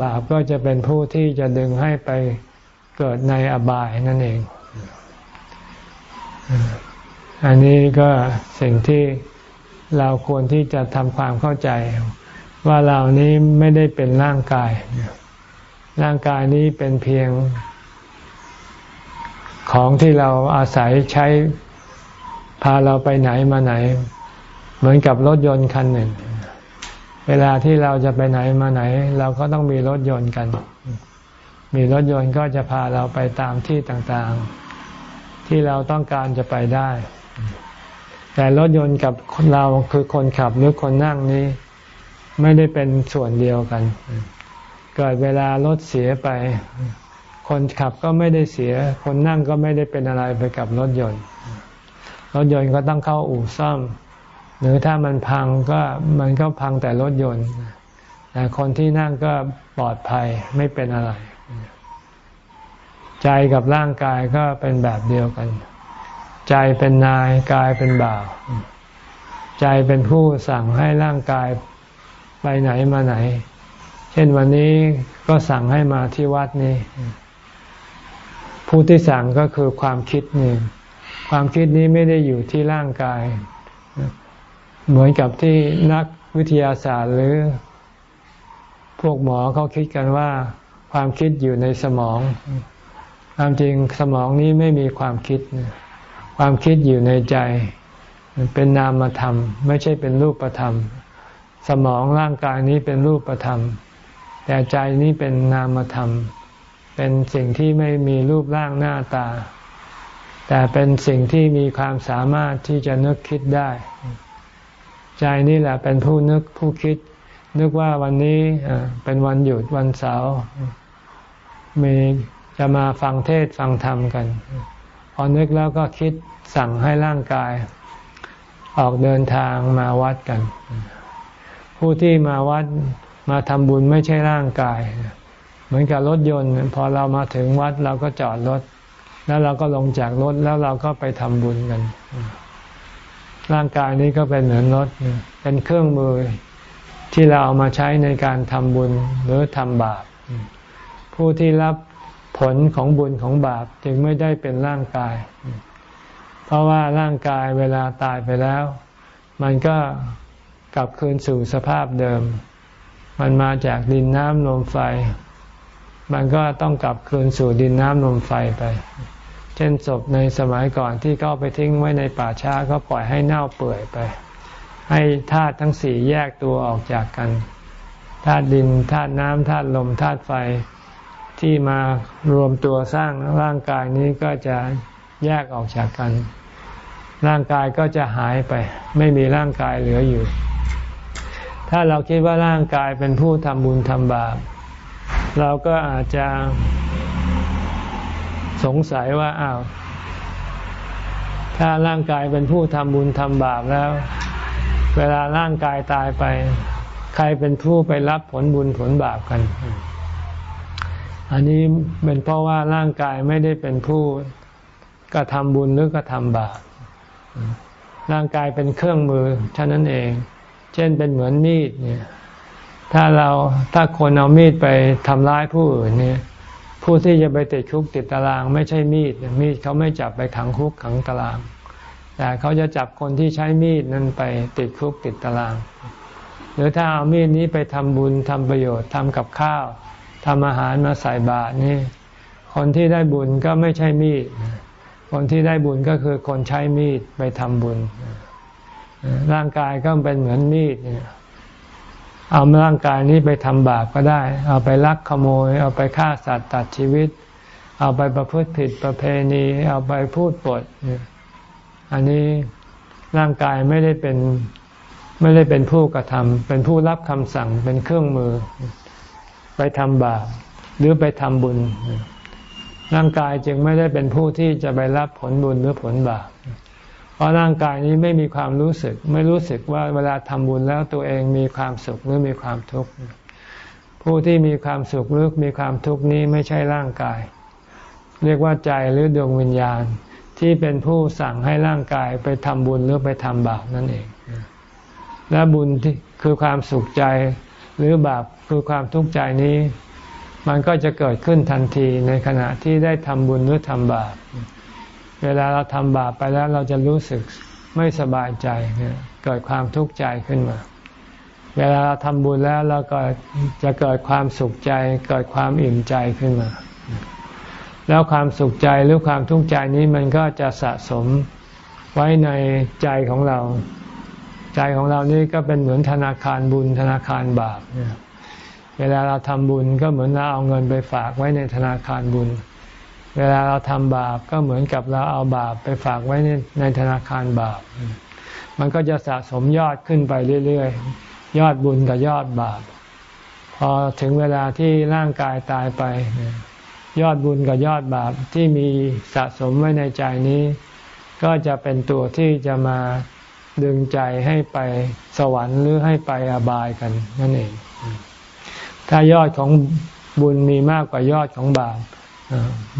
บาปก็จะเป็นผู้ที่จะดึงให้ไปเกิดในอบายนั่นเอง อันนี้ก็สิ่งที่เราควรที่จะทำความเข้าใจ ว่าเรานี้ไม่ได้เป็นร่างกาย ร่างกายนี้เป็นเพียงของที่เราอาศัยใช้พาเราไปไหนมาไหน เหมือนกับรถยนต์คันหนึ่ง เวลาที่เราจะไปไหนมาไหน เราก็ต้องมีรถยนต์กัน มีรถยนต์ก็จะพาเราไปตามที่ต่างๆ ที่เราต้องการจะไปได้ แต่รถยนต์กับเราคือคนขับหรือคนนั่งนี้ ไม่ได้เป็นส่วนเดียวกัน เกิดเวลารถเสียไป คนขับก็ไม่ได้เสีย คนนั่งก็ไม่ได้เป็นอะไรไปกับรถยนต์ รถยนต์ก็ต้องเข้าอู่ซ่อม หรือถ้ามันพังก็มันก็พังแต่รถยนต์ แต่คนที่นั่งก็ปลอดภัยไม่เป็นอะไร ใจกับร่างกายก็เป็นแบบเดียวกัน ใจเป็นนายกายเป็นบ่าว ใจเป็นผู้สั่งให้ร่างกายไปไหนมาไหน เช่นวันนี้ก็สั่งให้มาที่วัดนี้ผู้ที่สั่งก็คือความคิดนี่ความคิดนี้ไม่ได้อยู่ที่ร่างกาย เหมือนกับที่นักวิทยาศาสตร์หรือ พวกหมอเขาคิดกันว่า ความคิดอยู่ในสมอง ความจริงสมองนี้ไม่มีความคิด ความคิดอยู่ในใจเป็นนามธรรม ไม่ใช่เป็นรูปธรรม สมองร่างกายนี้เป็นรูปธรรม แต่ใจนี้เป็นนามธรรม เป็นสิ่งที่ไม่มีรูปร่างหน้าตา แต่เป็นสิ่งที่มีความสามารถที่จะนึกคิดได้ ใจนี่แหละเป็นผู้นึกผู้คิด นึกว่าวันนี้เป็นวันหยุดวันเสาร์มีจะมาฟังเทศฟังธรรมกัน พอนึกแล้วก็คิดสั่งให้ร่างกาย ออกเดินทางมาวัดกัน ผู้ที่มาวัดมาทำบุญไม่ใช่ร่างกาย เหมือนกับรถยนต์ พอเรามาถึงวัดเราก็จอดรถ แล้วเราก็ลงจากรถแล้วเราก็ไปทำบุญกัน ร่างกายนี้ก็เป็นเหมือนรถ เป็นเครื่องมือที่เราเอามาใช้ในการทำบุญหรือทำบาป ผู้ที่รับผลของบุญของบาปจึงไม่ได้เป็นร่างกาย เพราะว่าร่างกายเวลาตายไปแล้ว มันก็กลับคืนสู่สภาพเดิม มันมาจากดินน้ำลมไฟ มันก็ต้องกลับคืนสู่ดินน้ำลมไฟไป เช่นศพในสมัยก่อนที่เขาไปทิ้งไว้ในป่าช้าก็ปล่อยให้เน่าเปื่อยไป ให้ธาตุทั้งสี่แยกตัวออกจากกันธาตุดินธาตุน้ำธาตุลมธาตุไฟที่มารวมตัวสร้างร่างกายนี้ก็จะแยกออกจากกัน ร่างกายก็จะหายไป ไม่มีร่างกายเหลืออยู่ ถ้าเราคิดว่าร่างกายเป็นผู้ทำบุญทำบาปเราก็อาจจะ สงสัยว่าอ้าวถ้าร่างกายเป็นผู้ทำบุญทำบาปแล้ว เวลาร่างกายตายไป ใครเป็นผู้ไปรับผลบุญผลบาปกัน อันนี้เป็นเพราะว่าร่างกายไม่ได้เป็นผู้กระทำบุญหรือกระทำบาปร่างกายเป็นเครื่องมือเท่านั้นเอง เช่นเป็นเหมือนมีดเนี่ย ถ้าเราถ้าคนเอามีดไปทำร้ายผู้อื่นเนี่ย ผู้ที่จะไปติดคุกติดตาราง ไม่ใช่มีด มีดเขาไม่จับไปขังคุกขังตาราง แต่เขาจะจับคนที่ใช้มีดนั้นไปติดคุกติดตาราง หรือถ้าเอามีดนี้ไปทำบุญทำประโยชน์ทำกับข้าวทำอาหารมาใส่บาตรนี่ คนที่ได้บุญก็ไม่ใช่มีด คนที่ได้บุญก็คือคนใช้มีดไปทำบุญ ร่างกายก็เป็นเหมือนมีดเนี่ย เอาร่างกายนี้ไปทำบาปก็ได้ เอาไปลักขโมย เอาไปฆ่าสัตว์ตัดชีวิต เอาไปประพฤติผิดประเพณี เอาไปพูดปด อันนี้ร่างกายไม่ได้เป็นไม่ได้เป็นผู้กระทำเป็นผู้รับคำสั่งเป็นเครื่องมือ ไปทำบาปหรือไปทำบุญ ร่างกายจึงไม่ได้เป็นผู้ที่จะไปรับผลบุญหรือผลบาป เพราะร่างกายนี้ไม่มีความรู้สึก ไม่รู้สึกว่าเวลาทำบุญแล้วตัวเองมีความสุขหรือมีความทุกข์ผู้ที่มีความสุขหรือมีความทุกข์นี้ไม่ใช่ร่างกาย เรียกว่าใจหรือดวงวิญญาณ ที่เป็นผู้สั่งให้ร่างกายไปทำบุญหรือไปทำบาปนั่นเอง และบุญที่คือความสุขใจหรือบาปคือความทุกข์ใจนี้ มันก็จะเกิดขึ้นทันทีในขณะที่ได้ทำบุญหรือทำบาป เวลาเราทำบาปไปแล้วเราจะรู้สึกไม่สบายใจ เกิดความทุกข์ใจขึ้นมา เวลาเราทำบุญแล้วเราก็จะเกิดความสุขใจ เกิดความอิ่มใจขึ้นมา แล้วความสุขใจหรือความทุกข์ใจนี้มันก็จะสะสมไว้ในใจของเรา ใจของเรานี่ก็เป็นเหมือนธนาคารบุญธนาคารบาปเวลาเราทำบุญก็เหมือนเราเอาเงินไปฝากไว้ในธนาคารบุญ เวลาเราทำบาปก็เหมือนกับเราเอาบาปไปฝากไว้ในในธนาคารบาป มันก็จะสะสมยอดขึ้นไปเรื่อยๆ ยอดบุญกับยอดบาป พอถึงเวลาที่ร่างกายตายไป ยอดบุญกับยอดบาปที่มีสะสมไว้ในใจนี้ ก็จะเป็นตัวที่จะมาดึงใจให้ไปสวรรค์หรือให้ไปอบายกันนั่นเอง ถ้ายอดของบุญมีมากกว่ายอดของบาป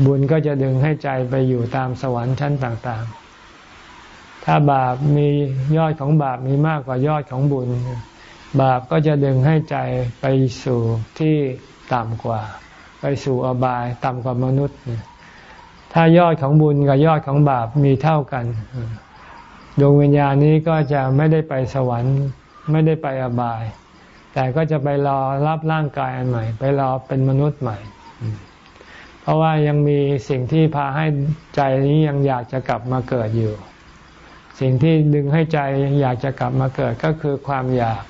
บุญก็จะดึงให้ใจไปอยู่ตามสวรรค์ชั้นต่างๆ ถ้าบาปมียอดของบาปมีมากกว่ายอดของบุญ บาปก็จะดึงให้ใจไปสู่ที่ต่ำกว่า ไปสู่อบายต่ำกว่ามนุษย์ ถ้ายอดของบุญกับยอดของบาปมีเท่ากันดวงวิญญาณนี้ก็จะไม่ได้ไปสวรรค์ไม่ได้ไปอบาย แต่ก็จะไปรอรับร่างกายอันใหม่ ไปรอเป็นมนุษย์ใหม่ เพราะว่ายังมีสิ่งที่พาให้ใจนี้ยังอยากจะกลับมาเกิดอยู่ สิ่งที่ดึงให้ใจอยากจะกลับมาเกิดก็คือความอยาก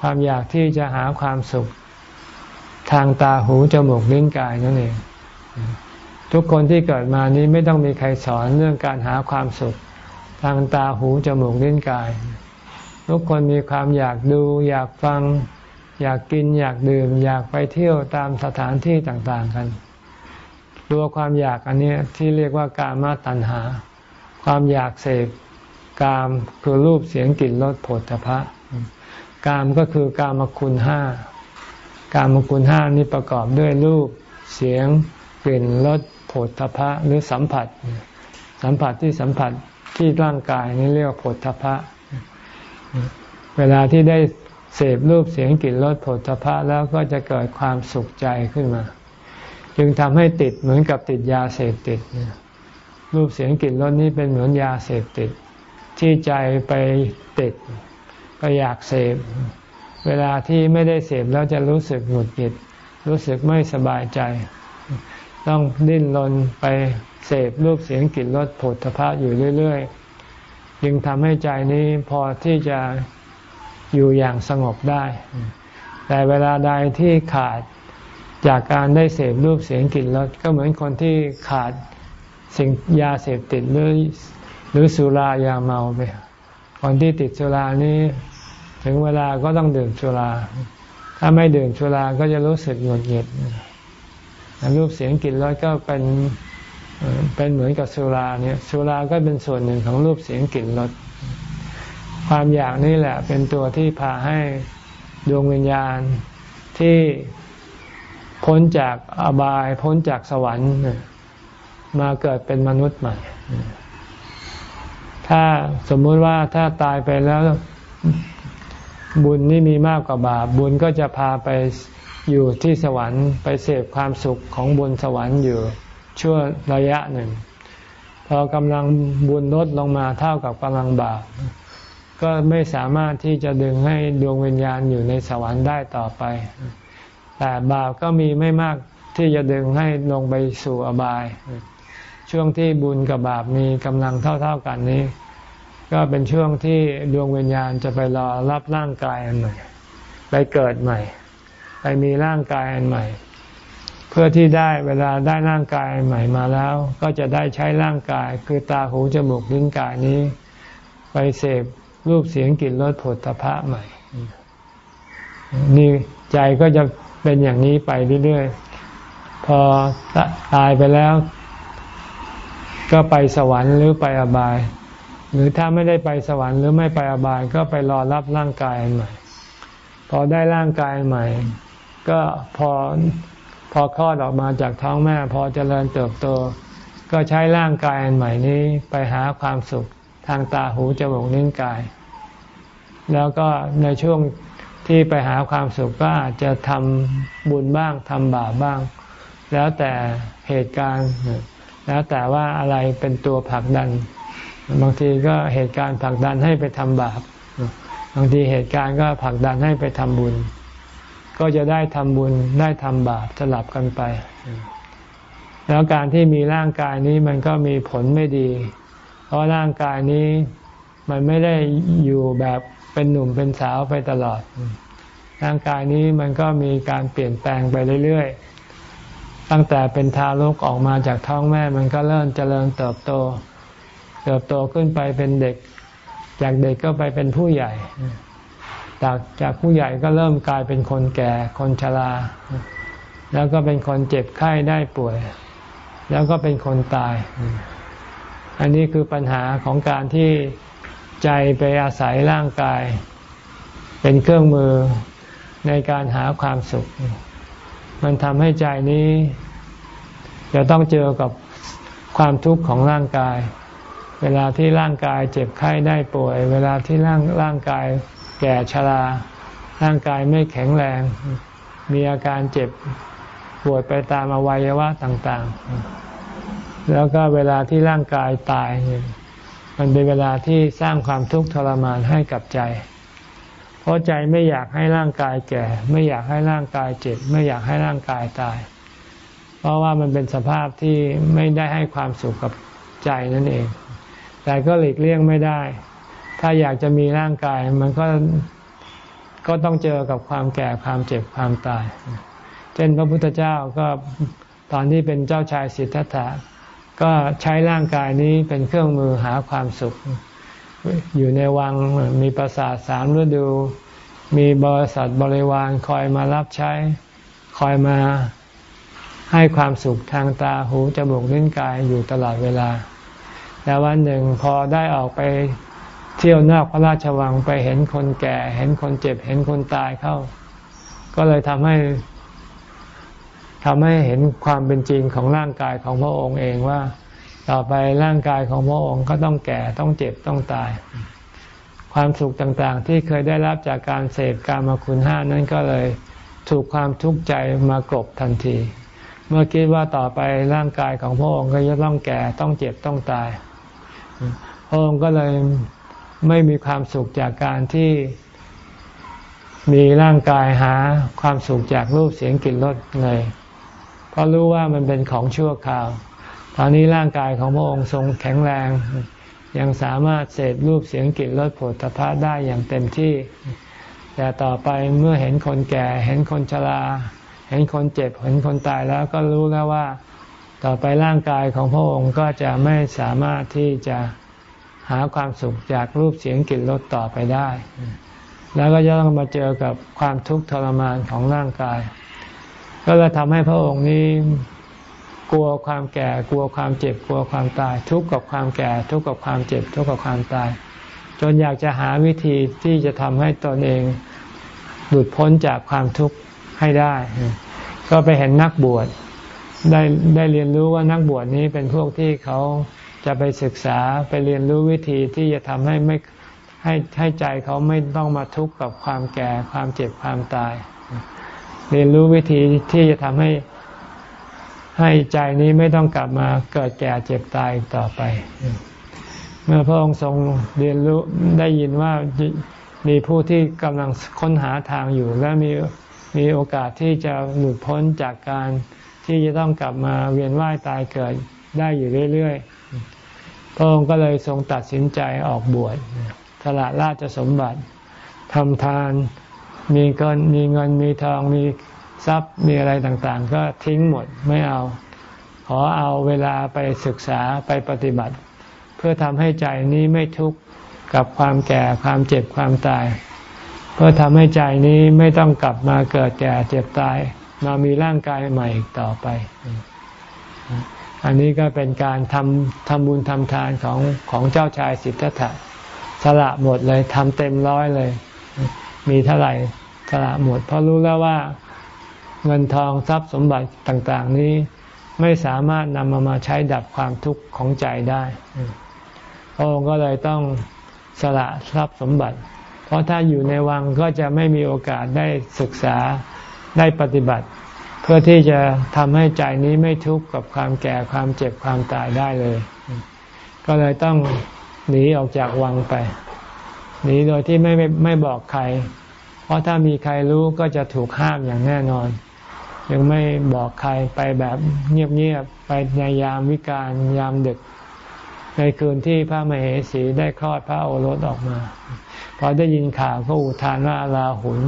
ความอยากที่จะหาความสุข ทางตาหูจมูกลิ้นกายนั่นเองทุกคนที่เกิดมานี้ไม่ต้องมีใครสอนเรื่องการหาความสุข ทางตาหูจมูกลิ้นกาย ทุกคนมีความอยากดูอยากฟัง อยากกินอยากดื่ม อยากไปเที่ยวตามสถานที่ต่าง ๆ กัน ตัวความอยากอันนี้ที่เรียกว่ากามาตัณหา ความอยากเสพกามคือรูปเสียงกลิ่นรสผลตภะกามก็คือกามคุณห้ากามคุณห้านี้ประกอบด้วยรูปเสียงกลิ่นรสผลตภะหรือสัมผัส สัมผัสที่สัมผัสที่ร่างกายนี้เรียกว่าผลตภะเวลาที่ได้เสพรูปเสียงกลิ่นรสผลทพะแล้วก็จะเกิดความสุขใจขึ้นมา จึงทำให้ติดเหมือนกับติดยาเสพติดรูปเสียงกลิ่นรสนี้เป็นเหมือนยาเสพติด ที่ใจไปติดไปอยากเสพ เวลาที่ไม่ได้เสพแล้วจะรู้สึกหงุดหงิด รู้สึกไม่สบายใจ ต้องดิ้นรนไปเสพรูปเสียงกลิ่นรสผลทพะอยู่เรื่อยๆจึงทำให้ใจนี้พอที่จะอยู่อย่างสงบได้ แต่เวลาใดที่ขาด จากการได้เสพรูปเสียงกลิ่นรสก็เหมือนคนที่ขาดสิ่งยาเสพติดหรือหรือสุรายาเมาไปคนที่ติดสุรานี้ถึงเวลาก็ต้องดื่มสุรา ถ้าไม่ดื่มสุราก็จะรู้สึกหงุดหงิดรูปเสียงกลิ่นรสก็เป็นเป็นเหมือนกับสุราเนี่ยสุราก็เป็นส่วนหนึ่งของรูปเสียงกลิ่นรสความอยากนี่แหละ เป็นตัวที่พาให้ดวงวิญญาณที่ พ้นจากอบายพ้นจากสวรรค์มาเกิดเป็นมนุษย์ใหม่ ถ้าสมมุติว่าถ้าตายไปแล้วบุญนี่มีมากกว่าบาป บุญก็จะพาไปอยู่ที่สวรรค์ ไปเสพความสุขของบุญสวรรค์อยู่ชั่วระยะหนึ่ง พอกำลังบุญลดลงมาเท่ากับกำลังบาป ก็ไม่สามารถที่จะดึงให้ดวงวิญญาณอยู่ในสวรรค์ได้ต่อไป แต่บาปก็มีไม่มากที่จะดึงให้ลงไปสู่อบาย ช่วงที่บุญกับบาปมีกำลังเท่า ๆกันนี้ ก็เป็นช่วงที่ดวงวิญญาณจะไปรอรับร่างกายอันใหม่ ไปเกิดใหม่ ไปมีร่างกายอันใหม่ เพื่อที่ได้เวลาได้ร่างกายใหม่มาแล้ว ก็จะได้ใช้ร่างกาย คือตาหูจมูกลิ้นกายนี้ ไปเสพรูปเสียงกลิ่นรสผลตภะใหม่นี่ใจก็จะ เป็นอย่างนี้ไปเรื่อยๆ พอตายไปแล้ว ก็ไปสวรรค์หรือไปอบาย หรือถ้าไม่ได้ไปสวรรค์หรือไม่ไปอบาย ก็ไปรอรับร่างกายใหม่ พอได้ร่างกายใหม่ ก็พอพอคลอดออกมาจากท้องแม่ พอเจริญเติบโต ก็ใช้ร่างกายอันใหม่นี้ไปหาความสุขทางตาหูจมูกนิ้วกาย แล้วก็ในช่วง ที่ไปหาความสุขก็อาจจะทำบุญบ้างทำบาปบ้าง แล้วแต่เหตุการณ์ แล้วแต่ว่าอะไรเป็นตัวผลักดัน บางทีก็เหตุการณ์ผลักดันให้ไปทำบาป บางทีเหตุการณ์ก็ผลักดันให้ไปทำบุญ ก็จะได้ทำบุญได้ทำบาปสลับกันไป แล้วการที่มีร่างกายนี้มันก็มีผลไม่ดี เพราะร่างกายนี้มันไม่ได้อยู่แบบ เป็นหนุ่มเป็นสาวไปตลอด ร่างกายนี้มันก็มีการเปลี่ยนแปลงไปเรื่อยๆ ตั้งแต่เป็นทารกออกมาจากท้องแม่มันก็เริ่มเจริญเติบโต เติบโตขึ้นไปเป็นเด็ก จากเด็กก็ไปเป็นผู้ใหญ่ จากจากผู้ใหญ่ก็เริ่มกลายเป็นคนแก่คนชรา แล้วก็เป็นคนเจ็บไข้ได้ป่วย แล้วก็เป็นคนตาย อันนี้คือปัญหาของการที่ ใจไปอาศัยร่างกาย เป็นเครื่องมือในการหาความสุข มันทำให้ใจนี้จะต้องเจอกับความทุกข์ของร่างกาย เวลาที่ร่างกายเจ็บไข้ได้ป่วย เวลาที่ร่างร่างกายแก่ชรา ร่างกายไม่แข็งแรง มีอาการเจ็บปวดไปตามอวัยวะต่างๆ แล้วก็เวลาที่ร่างกายตาย มันเป็นเวลาที่สร้างความทุกข์ทรมานให้กับใจ เพราะใจไม่อยากให้ร่างกายแก่ ไม่อยากให้ร่างกายเจ็บ ไม่อยากให้ร่างกายตาย เพราะว่ามันเป็นสภาพที่ไม่ได้ให้ความสุขกับใจนั่นเอง แต่ก็หลีกเลี่ยงไม่ได้ ถ้าอยากจะมีร่างกายมันก็ก็ต้องเจอกับความแก่ความเจ็บความตาย เช่นพระพุทธเจ้าก็ตอนที่เป็นเจ้าชายสิทธัตถะ ก็ใช้ร่างกายนี้เป็นเครื่องมือหาความสุข อยู่ในวังมีปราสาทสามฤดู มีบริษัทบริวารคอยมารับใช้ คอยมาให้ความสุขทางตาหูจมูกลิ้นกายอยู่ตลอดเวลา แต่วันหนึ่งพอได้ออกไปเที่ยวนอกพระราชวังไปเห็นคนแก่ เห็นคนเจ็บเห็นคนตายเข้า ก็เลยทำให้ ทำให้เห็นความเป็นจริงของร่างกายของพระองค์เองว่า ต่อไปร่างกายของพระองค์ก็ต้องแก่ต้องเจ็บต้องตาย ความสุขต่างๆ ที่เคยได้รับจากการเสพการมาคุณห้านั้นก็เลยถูกความทุกข์ใจมากรบทันที เมื่อคิดว่าต่อไปร่างกายของพระองค์ก็จะต้องแก่ต้องเจ็บต้องตาย พระองค์ก็เลยไม่มีความสุขจากการที่มีร่างกายหาความสุขจากรูปเสียงกลิ่นรสเลย ราะรู้ว่ามันเป็นของชั่วคราว ตอนนี้ร่างกายของพระองค์ทรงแข็งแรง ยังสามารถเสพรูปเสียงกลิ่นรสผลตภะได้อย่างเต็มที่ แต่ต่อไปเมื่อเห็นคนแก่ เห็นคนชรา เห็นคนเจ็บ เห็นคนตายแล้วก็รู้แล้วว่า ต่อไปร่างกายของพระองค์ก็จะไม่สามารถที่จะหาความสุขจากรูปเสียงกลิ่นรสต่อไปได้ แล้วก็จะต้องมาเจอกับความทุกข์ทรมานของร่างกาย ก็เลยทำให้พระองค์นี้กลัวความแก่ กลัวความเจ็บ กลัวความตาย ทุกข์กับความแก่ ทุกข์กับความเจ็บ ทุกข์กับความตาย จนอยากจะหาวิธีที่จะทำให้ตนเองหลุดพ้นจากความทุกข์ให้ได้ ก็ไปเห็นนักบวชได้ได้เรียนรู้ว่านักบวชนี้เป็นพวกที่เขาจะไปศึกษาไปเรียนรู้วิธีที่จะทำให้ไม่ให้ให้ใจเขาไม่ต้องมาทุกข์กับความแก่ความเจ็บความตาย เรียนรู้วิธีที่จะทำให้ให้ใจนี้ไม่ต้องกลับมาเกิดแก่เจ็บตายต่อไป เมื่อพระองค์ทรงเรียนรู้ได้ยินว่ามีผู้ที่กำลังค้นหาทางอยู่ และมีมีโอกาสที่จะหลุดพ้นจากการที่จะต้องกลับมาเวียนว่ายตายเกิดได้อยู่เรื่อยๆ พระองค์ก็เลยทรงตัดสินใจออกบวชสละราชสมบัติทำทาน มีเงินมีเงินมีทองมีทรัพย์มีอะไรต่างๆ ก็ทิ้งหมดไม่เอา ขอเอาเวลาไปศึกษาไปปฏิบัติ เพื่อทำให้ใจนี้ไม่ทุกข์กับความแก่ความเจ็บความตาย เพื่อทำให้ใจนี้ไม่ต้องกลับมาเกิดแก่เจ็บตาย มามีร่างกายใหม่อีกต่อไป อันนี้ก็เป็นการทำทำบุญทำทานของของเจ้าชายสิทธัตถะสละหมดเลยทำเต็มร้อยเลย มีเท่าไหร่สละหมดเพราะรู้แล้วว่าเงินทองทรัพย์สมบัติต่าง ๆ นี้ไม่สามารถนำมามาใช้ดับความทุกข์ของใจได้พระองค์ก็เลยต้องสละทรัพย์สมบัติ เพราะถ้าอยู่ในวังก็จะไม่มีโอกาสได้ศึกษาได้ปฏิบัติ เพื่อที่จะทำให้ใจนี้ไม่ทุกข์กับความแก่ความเจ็บความตายได้เลย ก็เลยต้องหนีออกจากวังไป หนีโดยที่ไม่ไม่ไม่บอกใคร เพราะถ้ามีใครรู้ก็จะถูกห้ามอย่างแน่นอน ยังไม่บอกใครไปแบบเงียบๆไปในยามวิกาลยามดึก ในคืนที่พระมเหสีได้คลอดพระโอรสออกมาพอได้ยินข่าวก็อุทานว่าราหุน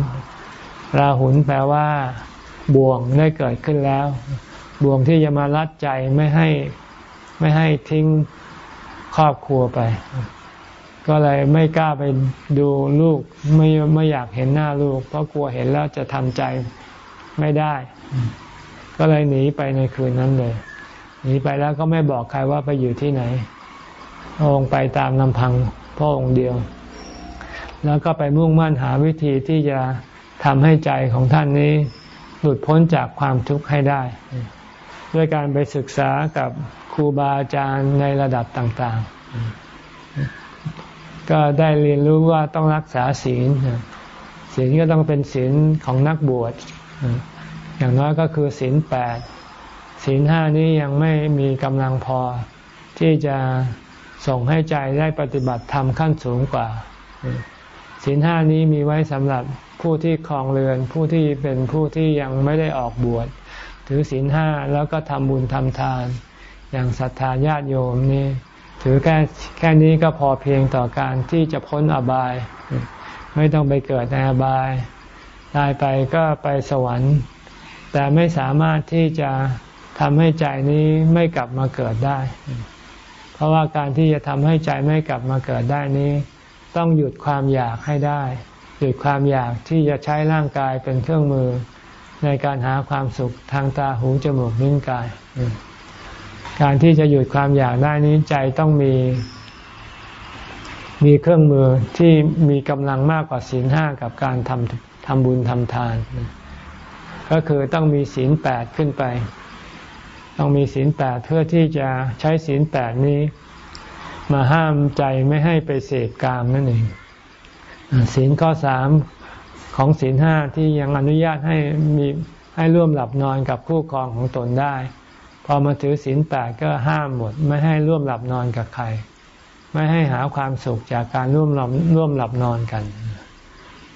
ราหุนแปลว่าบ่วงได้เกิดขึ้นแล้ว บ่วงที่จะมาลัดใจไม่ให้ไม่ให้ทิ้งครอบครัวไป ก็เลยไม่กล้าไปดูลูกไม่ไม่อยากเห็นหน้าลูก เพราะกลัวเห็นแล้วจะทำใจไม่ได้ ก็เลยหนีไปในคืนนั้นเลยหนีไปแล้วก็ไม่บอกใครว่าไปอยู่ที่ไหนองค์ไปตามลำพังพ่อองค์เดียว แล้วก็ไปมุ่งมั่นหาวิธีที่จะทำให้ใจของท่านนี้ หลุดพ้นจากความทุกข์ให้ได้ ด้วยการไปศึกษากับครูบาอาจารย์ในระดับต่าง ๆ ก็ได้เรียนรู้ว่าต้องรักษาศีลศีลก็ต้องเป็นศีลของนักบวชอย่างน้อยก็คือศีลแปดศีลห้านี้ยังไม่มีกำลังพอ ที่จะส่งให้ใจได้ปฏิบัติธรรมขั้นสูงกว่าศีลห้านี้มีไว้สำหรับผู้ที่คลองเรือน ผู้ที่เป็นผู้ที่ยังไม่ได้ออกบวชถือศีลห้าแล้วก็ทำบุญทำทาน อย่างศรัทธาญาติโยมนี่ ถือแค่แค่นี้ก็พอเพียงต่อการที่จะพ้นอบาย ไม่ต้องไปเกิดในอบายตายไปก็ไปสวรรค์ แต่ไม่สามารถที่จะทำให้ใจนี้ไม่กลับมาเกิดได้ เพราะว่าการที่จะทำให้ใจไม่กลับมาเกิดได้นี้ ต้องหยุดความอยากให้ได้ หยุดความอยากที่จะใช้ร่างกายเป็นเครื่องมือ ในการหาความสุขทางตาหูจมูกลิ้นกาย การที่จะหยุดความอยากได้นี้ใจต้องมี มีเครื่องมือที่มีกำลังมากกว่าศีลห้ากับการทำทำบุญทำทาน ก็คือต้องมีศีลแปดขึ้นไป ต้องมีศีลแปดเพื่อที่จะใช้ศีลแปดนี้ มาห้ามใจไม่ให้ไปเสพกามนั่นเองศีลข้อสามของศีลห้าที่ยังอนุญาตให้มีให้ร่วมหลับนอนกับคู่ครองของตนได้ พอมาถือศีลแปดก็ห้ามหมด ไม่ให้ร่วมหลับนอนกับใคร ไม่ให้หาความสุขจากการร่วมหลับร่วมหลับนอนกัน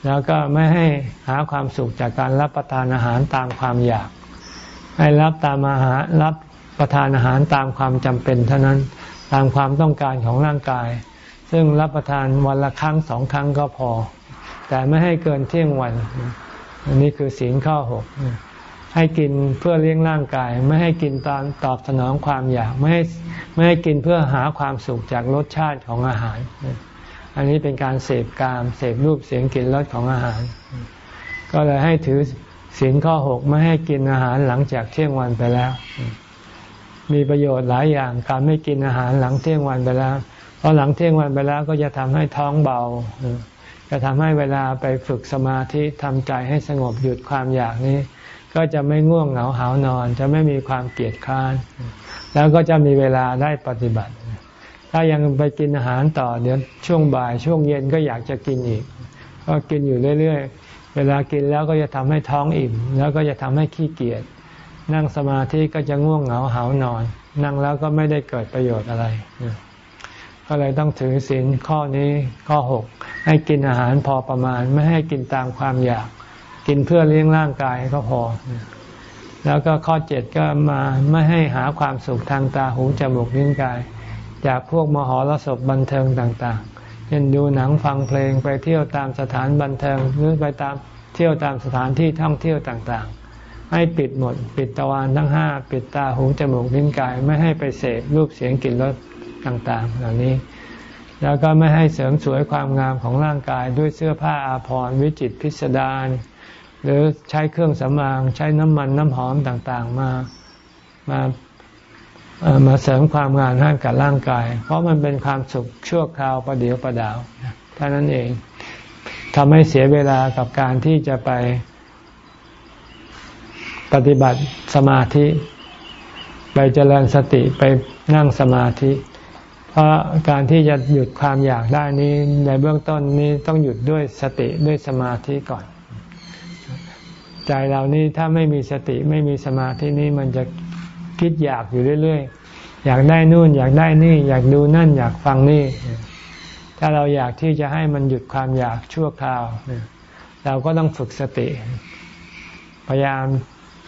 แล้วก็ไม่ให้หาความสุขจากการรับประทานอาหารตามความอยาก ให้รับตามอาหารรับประทานอาหารตามความจำเป็นเท่านั้นตามความต้องการของร่างกาย ซึ่งรับประทานวันละครั้งสองครั้งก็พอ แต่ไม่ให้เกินเที่ยงวัน อันนี้คือศีลข้อหก ให้กินเพื่อเลี้ยงร่างกาย ไม่ให้กินตอนตอบสนองความอยากไม่ให้ไม่ให้กินเพื่อหาความสุขจากรสชาติของอาหาร อันนี้เป็นการเสพกามเสพรูปเสียงกลิ่นรสของอาหาร ก็เลยให้ถือศีลข้อหกไม่ให้กินอาหารหลังจากเที่ยงวันไปแล้ว มีประโยชน์หลายอย่างการไม่กินอาหารหลังเที่ยงวันไปแล้ว เพราะหลังเที่ยงวันไปแล้วก็จะทำให้ท้องเบาจะทำให้เวลาไปฝึกสมาธิทำใจให้สงบหยุดความอยากนี้ ก็จะไม่ง่วงเหงาหานอน จะไม่มีความเกียดค้าน แล้วก็จะมีเวลาได้ปฏิบัติ ถ้ายังไปกินอาหารต่อเดี๋ยวช่วงบ่าย ช่วงเย็นก็อยากจะกินอีก ก็กินอยู่เรื่อยๆ เวลากินแล้วก็จะทำให้ท้องอิ่ม แล้วก็จะทำให้ขี้เกียจ นั่งสมาธิก็จะง่วงเหงาหานอน นั่งแล้วก็ไม่ได้เกิดประโยชน์อะไร ก็เลยต้องถือศีลข้อนี้ข้อหกให้กินอาหารพอประมาณไม่ให้กินตามความอยาก กินเพื่อเลี้ยงร่างกายก็พอ แล้วก็ข้อเจ็ดก็มาไม่ให้หาความสุขทางตาหูจมูกลิ้นกาย จากพวกมหรสพบันเทิงต่างๆ เช่นดูหนังฟังเพลงไปเที่ยวตามสถานบันเทิงหรือไปตามเที่ยวตามสถานที่ท่องเที่ยวต่างๆ ให้ปิดหมด ปิดตะวันทั้งห้าปิดตาหูจมูกลิ้นกาย ไม่ให้ไปเสพรูปเสียงกลิ่นรสต่างๆ เหล่านี้ แล้วก็ไม่ให้เสริมสวยความงามของร่างกายด้วยเสื้อผ้าอาภรณ์วิจิตพิสดาร หรือใช้เครื่องสำอาง ใช้น้ำมันน้ำหอมต่างๆ มามามาเสริมความงามให้กับร่างกาย เพราะมันเป็นความสุขชั่วคราวประเดียวประดาวเท่านั้นเองทำให้เสียเวลากับการที่จะไปปฏิบัติสมาธิ ไปเจริญสติไปนั่งสมาธิ เพราะการที่จะหยุดความอยากได้นี้ในเบื้องต้นนี้ต้องหยุดด้วยสติด้วยสมาธิก่อน ใจเรานี่ถ้าไม่มีสติไม่มีสมาธินี้มันจะคิดอยากอยู่เรื่อยๆ อยากได้นู่น อยากได้นี่ อยากดูนั่น อยากฟังนี่ถถ้าเราอยากที่จะให้มันหยุดความอยากชั่วคราว เราก็ต้องฝึกสติ พยายาม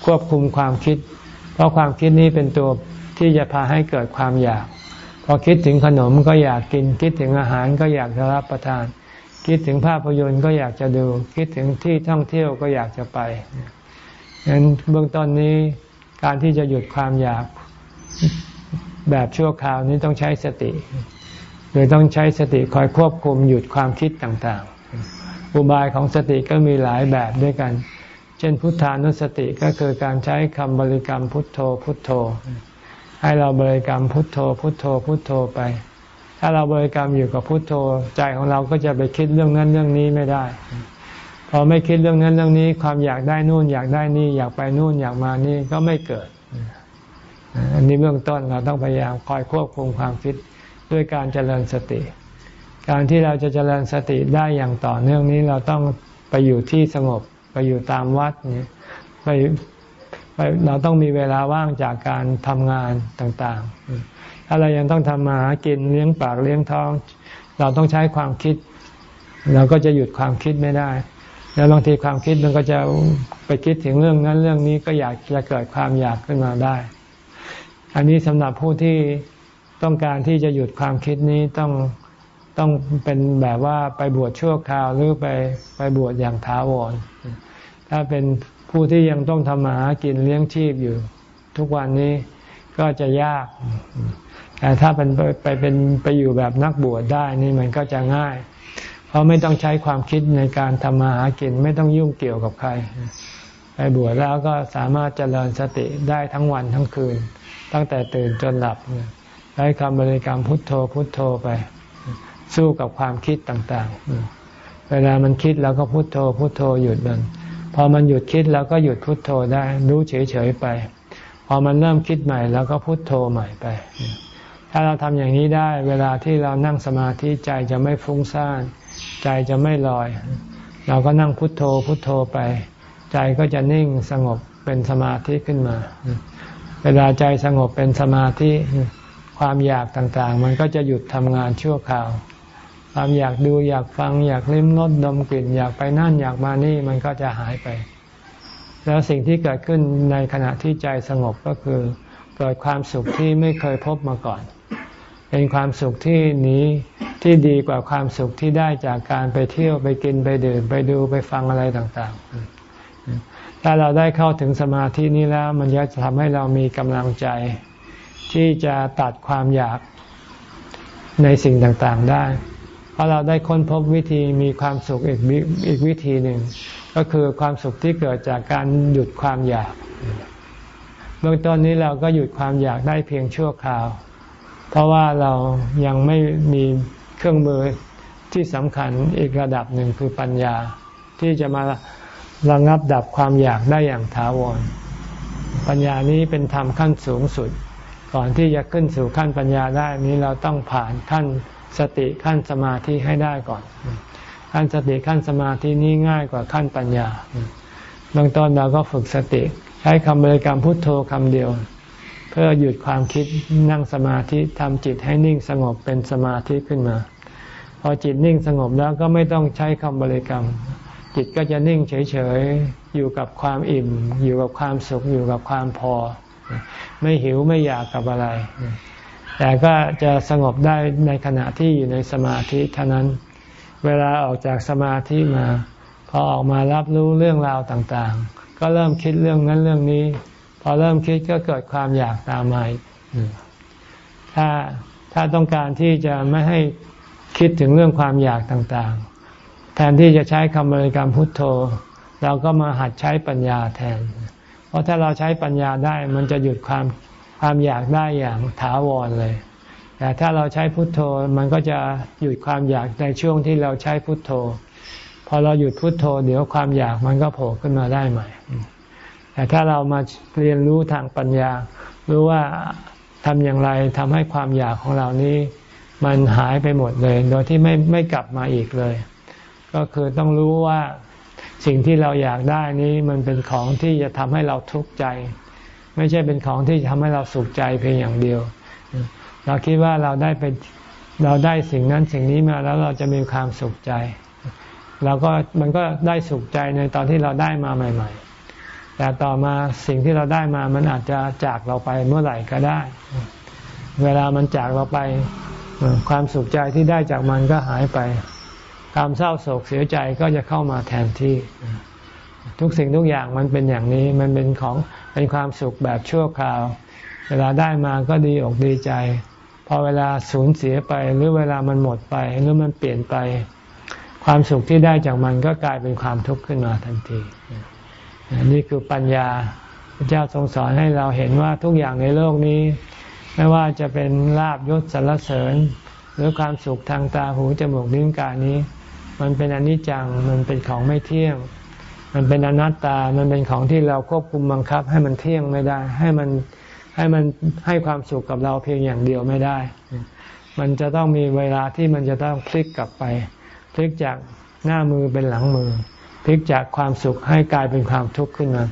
ควบคุมความคิด เพราะความคิดนี้เป็นตัวที่จะพาให้เกิดความอยาก พอคิดถึงขนมก็อยากกิน คิดถึงอาหารก็อยากจะรับประทาน คิดถึงภาพยนตร์ก็อยากจะดู คิดถึงที่ท่องเที่ยวก็อยากจะไปฉะนั้นเบื้องต้นนี้การที่จะหยุดความอยากแบบชั่วคราวนี้ต้องใช้สติโดยต้องใช้สติคอยควบคุมหยุดความคิดต่างๆ อุบายของสติก็มีหลายแบบด้วยกัน เช่นพุทธานุสติก็คือการใช้คำบริกรรมพุทโธพุทโธ ให้เราบริกรรมพุทโธพุทโธพุทโธไป ถ้าเราบริกรรมอยู่กับพุทโธใจของเราก็จะไปคิดเรื่องนั้นเรื่องนี้ไม่ได้ พอไม่คิดเรื่องนั้นเรื่องนี้ ความอยากได้นู่นอยากได้นี่ อยากไปนู่นอยากมานี่ก็ไม่เกิด อันนี้เบื้องต้นเราต้องพยายามคอยควบคุมความคิดด้วยการเจริญสติ การที่เราจะเจริญสติได้อย่างต่อเนื่องนี้เราต้องไปอยู่ที่สงบไปอยู่ตามวัดเนี่ยไปไปเราต้องมีเวลาว่างจากการทำงานต่างๆ ถ้าเรายังต้องทำมาหากินเลี้ยงปากเลี้ยงท้อง เราต้องใช้ความคิด เราก็จะหยุดความคิดไม่ได้ แล้วบางทีความคิดมันก็จะไปคิดถึงเรื่องนั้นเรื่องนี้ก็อยากจะเกิดความอยากขึ้นมาได้ อันนี้สำหรับผู้ที่ต้องการที่จะหยุดความคิดนี้ต้องต้องเป็นแบบว่าไปบวชชั่วคราวหรือไปไปบวชอย่างถาวร ถ้าเป็นผู้ที่ยังต้องทำมาหากินเลี้ยงชีพอยู่ ทุกวันนี้ก็จะยาก แต่ถ้าเป็นไปเป็นไปอยู่แบบนักบวชได้นี่มันก็จะง่าย เพราะไม่ต้องใช้ความคิดในการทำมาหากินไม่ต้องยุ่งเกี่ยวกับใคร ไปบวชแล้วก็สามารถเจริญสติได้ทั้งวันทั้งคืน ตั้งแต่ตื่นจนหลับใช้คำบริกรรมพุทโธพุทโธไป สู้กับความคิดต่างๆ เวลามันคิดแล้วก็พุทโธพุทโธหยุดมันพอมันหยุดคิดแล้วก็หยุดพุทโธได้ รู้เฉยๆไป พอมันเริ่มคิดใหม่แล้วก็พุทโธใหม่ไป ถ้าเราทำอย่างนี้ได้เวลาที่เรานั่งสมาธิใจจะไม่ฟุ้งซ่าน ใจจะไม่ลอย เราก็นั่งพุทโธพุทโธไป ใจก็จะนิ่งสงบเป็นสมาธิขึ้นมา เวลาใจสงบเป็นสมาธิความอยากต่างๆ มันก็จะหยุดทำงานชั่วคราว ความอยากดูอยากฟังอยากลิ้มรสดมกลิ่น อยากไปนั่นอยากมานี่มันก็จะหายไป แล้วสิ่งที่เกิดขึ้นในขณะที่ใจสงบก็คือเกิดความสุขที่ไม่เคยพบมาก่อน เป็นความสุขที่นี้ที่ดีกว่าความสุขที่ได้จากการไปเที่ยวไปกินไปดื่มไปดูไปฟังอะไรต่างๆ ถ้าเราได้เข้าถึงสมาธินี้แล้ว มันจะทำให้เรามีกำลังใจ ที่จะตัดความอยากในสิ่งต่างๆได้ เพราะเราได้ค้นพบวิธีมีความสุขอีกอีกวิธีหนึ่ง ก็คือความสุขที่เกิดจากการหยุดความอยาก เบื้องต้นนี้เราก็หยุดความอยากได้เพียงชั่วคราว เพราะว่าเรายังไม่มีเครื่องมือที่สำคัญอีกระดับหนึ่งคือปัญญา ที่จะมาระงับดับความอยากได้อย่างถาวร ปัญญานี้เป็นธรรมขั้นสูงสุด ก่อนที่จะขึ้นสู่ขั้นปัญญาได้นี้เราต้องผ่านขั้นสติขั้นสมาธิให้ได้ก่อน ขั้นสติขั้นสมาธินี้ง่ายกว่าขั้นปัญญาเบื้องต้นเราก็ฝึกสติ ใช้คำบริกรรมพุทโธคำเดียว เพื่อหยุดความคิดนั่งสมาธิทำจิตให้นิ่งสงบเป็นสมาธิขึ้นมา พอจิตนิ่งสงบแล้วก็ไม่ต้องใช้คำบริกรรม จิตก็จะนิ่งเฉยๆ อยู่กับความอิ่ม อยู่กับความสุข อยู่กับความพอ ไม่หิวไม่อยากกับอะไร แต่ก็จะสงบได้ในขณะที่อยู่ในสมาธิเท่านั้น เวลาออกจากสมาธิมา พอออกมารับรู้เรื่องราวต่างๆ ก็เริ่มคิดเรื่องนั้นเรื่องนี้ พอเริ่มคิดก็เกิดความอยากตามมาถ้าถ้าต้องการที่จะไม่ให้คิดถึงเรื่องความอยากต่างๆ แทนที่จะใช้คำบริกรรมพุทโธ เราก็มาหัดใช้ปัญญาแทน เพราะถ้าเราใช้ปัญญาได้มันจะหยุดความความอยากได้อย่างถาวรเลย แต่ถ้าเราใช้พุทโธมันก็จะหยุดความอยากในช่วงที่เราใช้พุทโธ พอเราหยุดพุทโธ เดี๋ยวความอยากมันก็โผล่ขึ้นมาได้ใหม่ แต่ถ้าเรามาเรียนรู้ทางปัญญา รู้ว่าทำอย่างไรทำให้ความอยากของเรานี้ มันหายไปหมดเลย โดยที่ไม่ไม่กลับมาอีกเลย ก็คือต้องรู้ว่าสิ่งที่เราอยากได้นี้มันเป็นของที่จะทำให้เราทุกข์ใจ ไม่ใช่เป็นของที่ทำให้เราสุขใจเพียงอย่างเดียว เราคิดว่าเราได้ไปเราได้สิ่งนั้นสิ่งนี้มาแล้วเราจะมีความสุขใจเราก็มันก็ได้สุขใจในตอนที่เราได้มาใหม่ ๆ แต่ต่อมาสิ่งที่เราได้มามันอาจจะจากเราไปเมื่อไหร่ก็ได้ เวลามันจากเราไป ความสุขใจที่ได้จากมันก็หายไป ความเศร้าโศกเสียใจก็จะเข้ามาแทนที่ ทุกสิ่งทุกอย่างมันเป็นอย่างนี้มันเป็นของเป็นความสุขแบบชั่วคราว เวลาได้มาก็ดีอกดีใจ พอเวลาสูญเสียไปหรือเวลามันหมดไปหรือมันเปลี่ยนไป ความสุขที่ได้จากมันก็กลายเป็นความทุกข์ขึ้นมาทันที นี่คือปัญญาพระเจ้าทรงสอนให้เราเห็นว่าทุกอย่างในโลกนี้ ไม่ว่าจะเป็นลาบยศสรรเสริญ หรือความสุขทางตาหูจมูกลิ้นกายนี้ มันเป็นอนิจจังมันเป็นของไม่เที่ยง มันเป็นอนัตตามันเป็นของที่เราควบคุมบังคับ ให้มันเที่ยงไม่ได้ ให้มันให้มันให้ความสุขกับเราเพียงอย่างเดียวไม่ได้ มันจะต้องมีเวลาที่มันจะต้องพลิกกลับไป พลิกจากหน้ามือเป็นหลังมือ พลิกจากความสุขให้กลายเป็นความทุกข์ขึ้นมา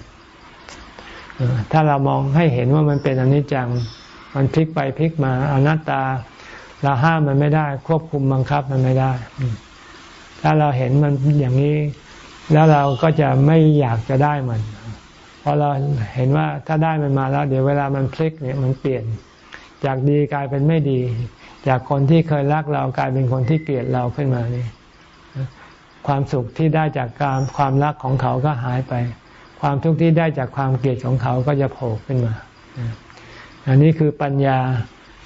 ถ้าเรามองให้เห็นว่ามันเป็นอนิจจัง มันพลิกไปพลิกมาอนัตตา เราห้ามมันไม่ได้ ควบคุมบังคับมันไม่ได้ ถ้าเราเห็นมันอย่างนี้ แล้วเราก็จะไม่อยากจะได้มัน เพราะเราเห็นว่าถ้าได้มันมาแล้ว เดี๋ยวเวลามันพลิกเนี่ยมันเปลี่ยน จากดีกลายเป็นไม่ดี จากคนที่เคยรักเรากลายเป็นคนที่เกลียดเราขึ้นมานี่ ความสุขที่ได้จากการความรักของเขาก็หายไป ความทุกข์ที่ได้จากความเกลียดของเขาก็จะโผล่ขึ้นมา อันนี้คือปัญญา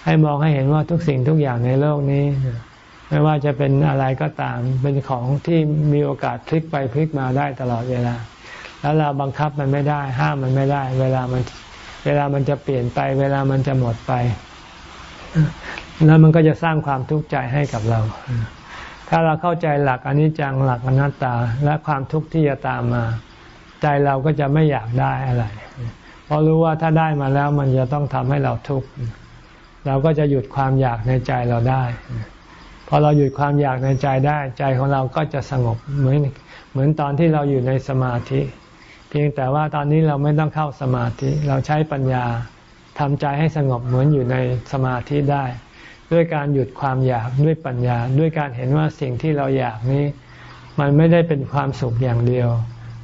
ให้มองให้เห็นว่าทุกสิ่งทุกอย่างในโลกนี้ ไม่ว่าจะเป็นอะไรก็ตามเป็นของที่มีโอกาสพลิกไปพลิกมาได้ตลอดเวลา แล้วเราบังคับมันไม่ได้ ห้ามมันไม่ได้ เวลามันเวลามันจะเปลี่ยนไป เวลามันจะหมดไป แล้วมันก็จะสร้างความทุกข์ใจให้กับเรา ถ้าเราเข้าใจหลักอนิจจังหลักอนัตตาและความทุกข์ที่จะตามมา ใจเราก็จะไม่อยากได้อะไร เพราะรู้ว่าถ้าได้มาแล้วมันจะต้องทำให้เราทุกข์เราก็จะหยุดความอยากในใจเราได้ พอเราหยุดความอยากในใจได้ ใจของเราก็จะสงบเหมือนเหมือนตอนที่เราอยู่ในสมาธิ เพียงแต่ว่าตอนนี้เราไม่ต้องเข้าสมาธิ เราใช้ปัญญาทำใจให้สงบเหมือนอยู่ในสมาธิได้ ด้วยการหยุดความอยากด้วยปัญญา ด้วยการเห็นว่าสิ่งที่เราอยากนี้ มันไม่ได้เป็นความสุขอย่างเดียว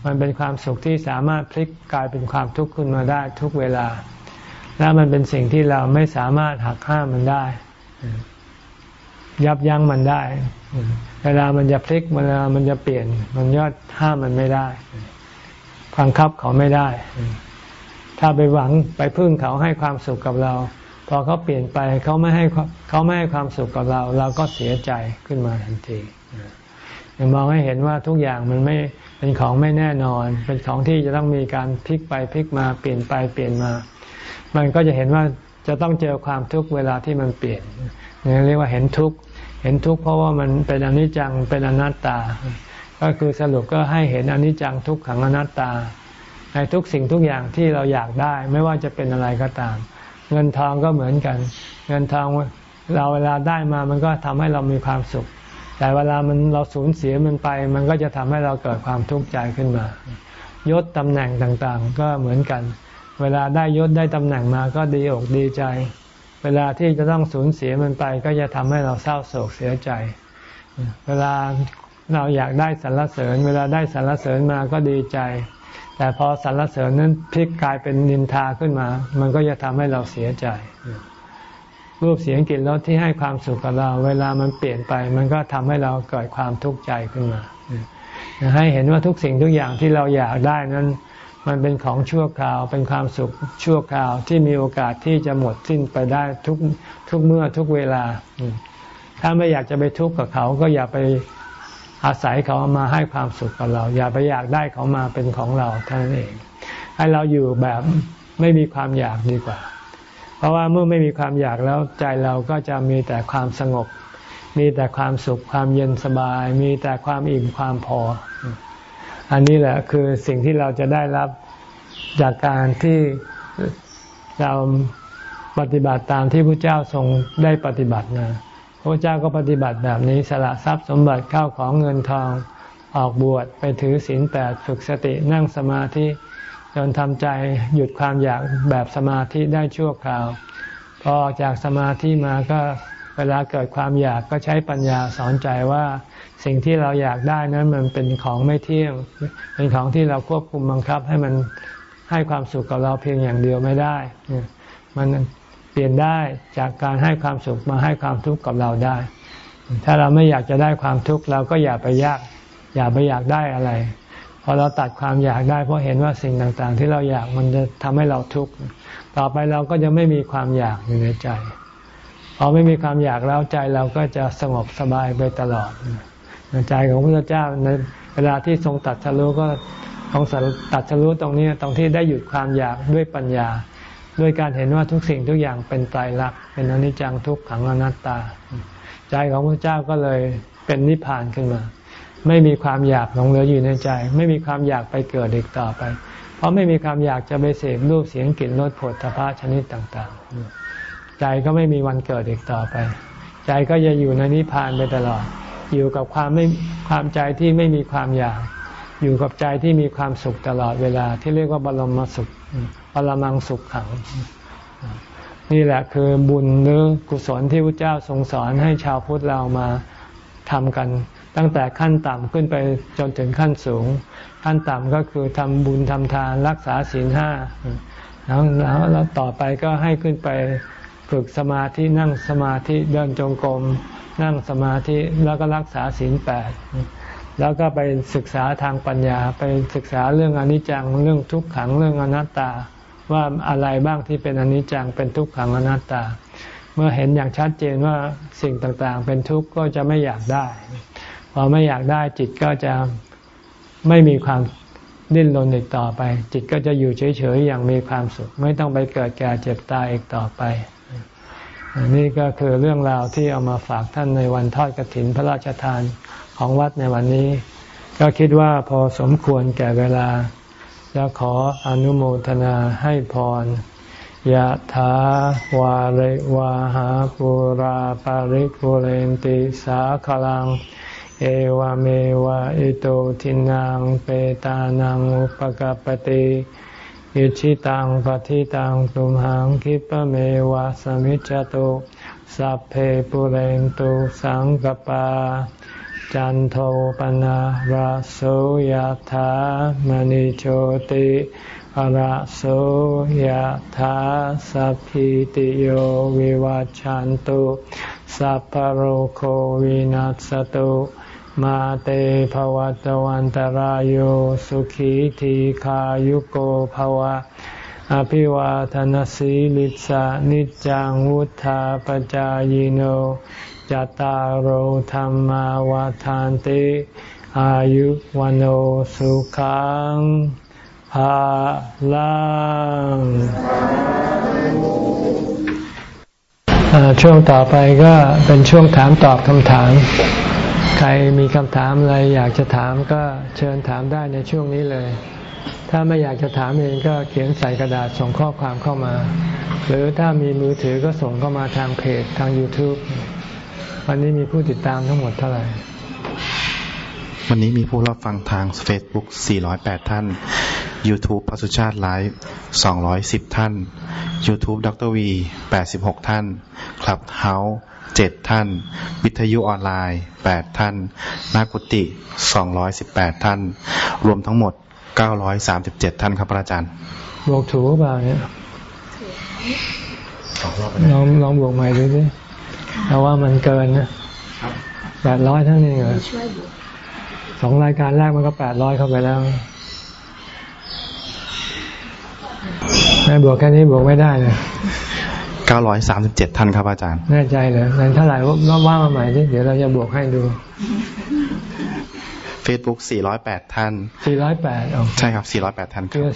มันเป็นความสุขที่สามารถพลิกกลายเป็นความทุกข์ขึ้นมาได้ทุกเวลา และมันเป็นสิ่งที่เราไม่สามารถหักห้ามมันได้ ยับยั้งมันได้ เวลามันจะพลิกเวลามันจะเปลี่ยน มันยอดห้ามมันไม่ได้บังคับเขาไม่ได้ ถ้าไปหวังไปพึ่งเขาให้ความสุขกับเรา อเขาเปลี่ยนไปเขาไม่ให้เขาไม่ให้ความสุขกับเรา เราก็เสียใจขึ้นมาทันทีมองให้เห็นว่าทุกอย่างมันไม่เป็นของไม่แน่นอน เป็นของที่จะต้องมีการพลิกไปพลิกมาเปลี่ยนไปเปลี่ยนมา มันก็จะเห็นว่าจะต้องเจอความทุกข์เวลาที่มันเปลี่ยนนี่เรียกว่าเห็นทุกข์เห็นทุกข์เพราะว่ามันเป็นอนิจจังเป็นอนัตตา ก็คือสรุปก็ให้เห็นอนิจจังทุกขังอนัตตาในทุกสิ่งทุกอย่างที่เราอยากได้ ไม่ว่าจะเป็นอะไรก็ตาม เงินทองก็เหมือนกัน เงินทองเราเวลาได้มามันก็ทำให้เรามีความสุข แต่เวลามันเราสูญเสียมันไป มันก็จะทำให้เราเกิดความทุกข์ใจขึ้นมายศตำแหน่งต่างๆ ก็เหมือนกัน เวลาได้ยศได้ตำแหน่งมาก็ดีอกดีใจ เวลาที่จะต้องสูญเสียมันไป ก็จะทำให้เราเศร้าโศกเสียใจ เวลาเราอยากได้สรรเสริญ เวลาได้สรรเสริญมาก็ดีใจ แต่พอสรรเสริญนั้นพลิกกลายเป็นนินทาขึ้นมา มันก็จะทำให้เราเสียใจ รูปเสียงกลิ่นรสที่ให้ความสุขกับเรา เวลามันเปลี่ยนไป มันก็ทำให้เราเกิดความทุกข์ใจขึ้นมา ให้เห็นว่าทุกสิ่งทุกอย่างที่เราอยากได้นั้น มันเป็นของชั่วคราว เป็นความสุขชั่วคราวที่มีโอกาสที่จะหมดสิ้นไปได้ทุกทุกเมื่อทุกเวลา ถ้าไม่อยากจะไปทุกข์กับเขาก็อย่าไป อาศัยเขามาให้ความสุขกับเรา อย่าไปอยากได้เขามาเป็นของเราเท่านั้นเอง ให้เราอยู่แบบไม่มีความอยากดีกว่า เพราะว่าเมื่อไม่มีความอยากแล้วใจเราก็จะมีแต่ความสงบ มีแต่ความสุขความเย็นสบาย มีแต่ความอิ่มความพอ อันนี้แหละคือสิ่งที่เราจะได้รับจากการที่เราปฏิบัติตามที่พระเจ้าทรงได้ปฏิบัตินะ พระเจ้าก็ปฏิบัติแบบนี้สละทรัพย์สมบัติเข้าของเงินทองออกบวชไปถือศีลแปดฝึกสตินั่งสมาธิจนทำใจหยุดความอยากแบบสมาธิได้ชั่วคราว พอออกจากสมาธิมาก็เวลาเกิดความอยากก็ใช้ปัญญาสอนใจว่าสิ่งที่เราอยากได้นั้นมันเป็นของไม่เที่ยง เป็นของที่เราควบคุมบังคับให้มันให้ความสุขกับเราเพียงอย่างเดียวไม่ได้ มัน เปลี่ยนได้จากการให้ความสุขมาให้ความทุกข์กับเราได้ ถ้าเราไม่อยากจะได้ความทุกข์เราก็อย่าไปยาก อย่าไปอยากได้อะไร พอเราตัดความอยากได้ เพราะเห็นว่าสิ่งต่างๆ ที่เราอยากมันจะทำให้เราทุกข์ต่อไปเราก็จะไม่มีความอยากอยู่ในใจพอไม่มีความอยากแล้วใจเราก็จะสงบสบายไปตลอดใจของพระเจ้าในเวลาที่ทรงตัดสรู้ก็ทรงตัดสรู้ตรงนี้ตรงที่ได้หยุดความอยากด้วยปัญญา ด้วยการเห็นว่าทุกสิ่งทุกอย่างเป็นไตรลักษณ์เป็นอนิจจังทุกขังอนัตตา ใจของพระเจ้าก็เลยเป็นนิพพานขึ้นมา ไม่มีความอยากหลงเหลืออยู่ในใจ ไม่มีความอยากไปเกิดอีกต่อไป เพราะไม่มีความอยากจะไปเสพรูปเสียงกลิ่นรสผลทพะชนิดต่างๆ ใจก็ไม่มีวันเกิดอีกต่อไป ใจก็จะอยู่ในนิพพานไปตลอด อยู่กับความไม่ความใจที่ไม่มีความอยาก อยู่กับใจที่มีความสุขตลอดเวลาที่เรียกว่าบรมสุข บรมังสุขขัง นี่แหละคือบุญหรือกุศลที่พระเจ้าทรงสอนให้ชาวพุทธเรามาทำกัน ตั้งแต่ขั้นต่ำขึ้นไปจนถึงขั้นสูง ขั้นต่ำก็คือทำบุญทำทานรักษาศีลห้าแล้วแล้วต่อไปก็ให้ขึ้นไปฝึกสมาธินั่งสมาธิเดินจงกรมนั่งสมาธิแล้วก็รักษาศีลแปดแล้วก็ไปศึกษาทางปัญญาไปศึกษาเรื่องอนิจจังเรื่องทุกขังเรื่องอนัตตา ว่าอะไรบ้างที่เป็นอนิจจังเป็นทุกขังอนัตตา เมื่อเห็นอย่างชัดเจนว่าสิ่งต่างๆ เป็นทุกข์ก็จะไม่อยากได้พอไม่อยากได้จิตก็จะไม่มีความดิ้นรนอีกต่อไป จิตก็จะอยู่เฉยๆอย่างมีความสุข ไม่ต้องไปเกิดแก่เจ็บตายอีกต่อไปนี่ก็คือเรื่องราวที่เอามาฝากท่านในวันทอดกรถินพระราชทานของวัดในวันนี้ ก็คิดว่าพอสมควรแก่เวลา จะขออนุโมทนาให้พรยะถาวาริวาหาปุราปาริปุเรนติสาขลัง เอวเมวะอิโตทินังเปตานังอุปกปติอิชิตังปฏิตังตุมหังคิปะเมวะสมิจจตุสัพเพปุเรนตุสังกปา จันโทปนะราโสยธามณิโชติราโสยธาสัพพิติโยวิวัจจันตุสัพพโรโควินัสตุมาเตภวัตวันตารโยสุขีทีขายุโกภวะ อภิวาทนสีลิสานิจังวุธาปจายโน จตารโหธรรมวาทานติอายุวันโอสุขังภาลังช่วงต่อไปก็เป็นช่วงถามตอบคำถาม ใครมีคำถามอะไรอยากจะถามก็เชิญถามได้ในช่วงนี้เลย ถ้าไม่อยากจะถามเองก็เขียนใส่กระดาษส่งข้อความเข้ามา หรือถ้ามีมือถือก็ส่งเข้ามาทางเพจทาง YouTube วันนี้มีผู้ติดตามทั้งหมดเท่าไหร่วันนี้มีผู้รับฟังทาง Facebook 408 ท่าน YouTube พระสุชาติไลฟ์210 ท่าน YouTube ดรวี 86 ท่าน Clubhouse เจ็ดท่าน วิทยุออนไลน์แปดท่านนากุติสองร้อยสิบแปดท่าน รวมทั้งหมดเก้าร้อยสามสิบเจ็ดท่านครับพระอาจารย์บวกถูกเปล่าเนี่ยลองลองบวกใหม่ดูสิ เราว่ามันเกินนะแปดร้อยทั้งนี้เหรอสองรายการแรกมันก็แปดร้อยเข้าไปแล้วไม่บวกแค่นี้บวกไม่ได้เลย937ท่านครับอาจารย์ แน่ใจเหรอเท่าไหร่ว่าว่ามาใหม่ดิเดี๋ยวเราจะบวกให้ดู Facebook 408 ท่าน 408ใช่ครับ 408 ท่านคือ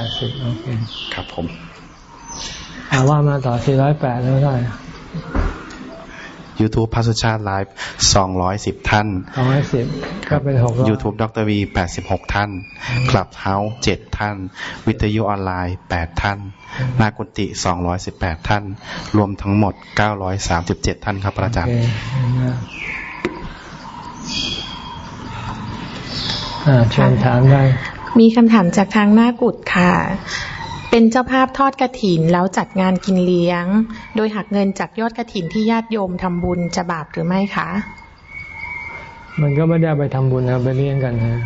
480 โอเค ครับผมอาว่ามาต่อ 408 แล้วเท่าไหร่ YouTube พัสุชาติไลฟ์สองร้อยสิบท่านสองร้อยสิบก็เป็นหกยูทูบดรวีแปดสิบหกท่านคลับเฮาส์เจ็ดท่าน วิทยุออนไลน์แปดท่านนากุติสองร้อยสิบแปดท่าน รวมทั้งหมดเก้าร้อยสามสิบเจ็ดท่านครับอาจารย์เชิญถามได้ มีคำถามจากทางหน้ากุดค่ะ เป็นเจ้าภาพทอดกระถินแล้วจัดงานกินเลี้ยง โดยหักเงินจากยอดกระถินที่ญาติโยมทำบุญจะบาปหรือไม่คะ มันก็ไม่ได้ไปทำบุญนะไปเลี้ยงกันนะ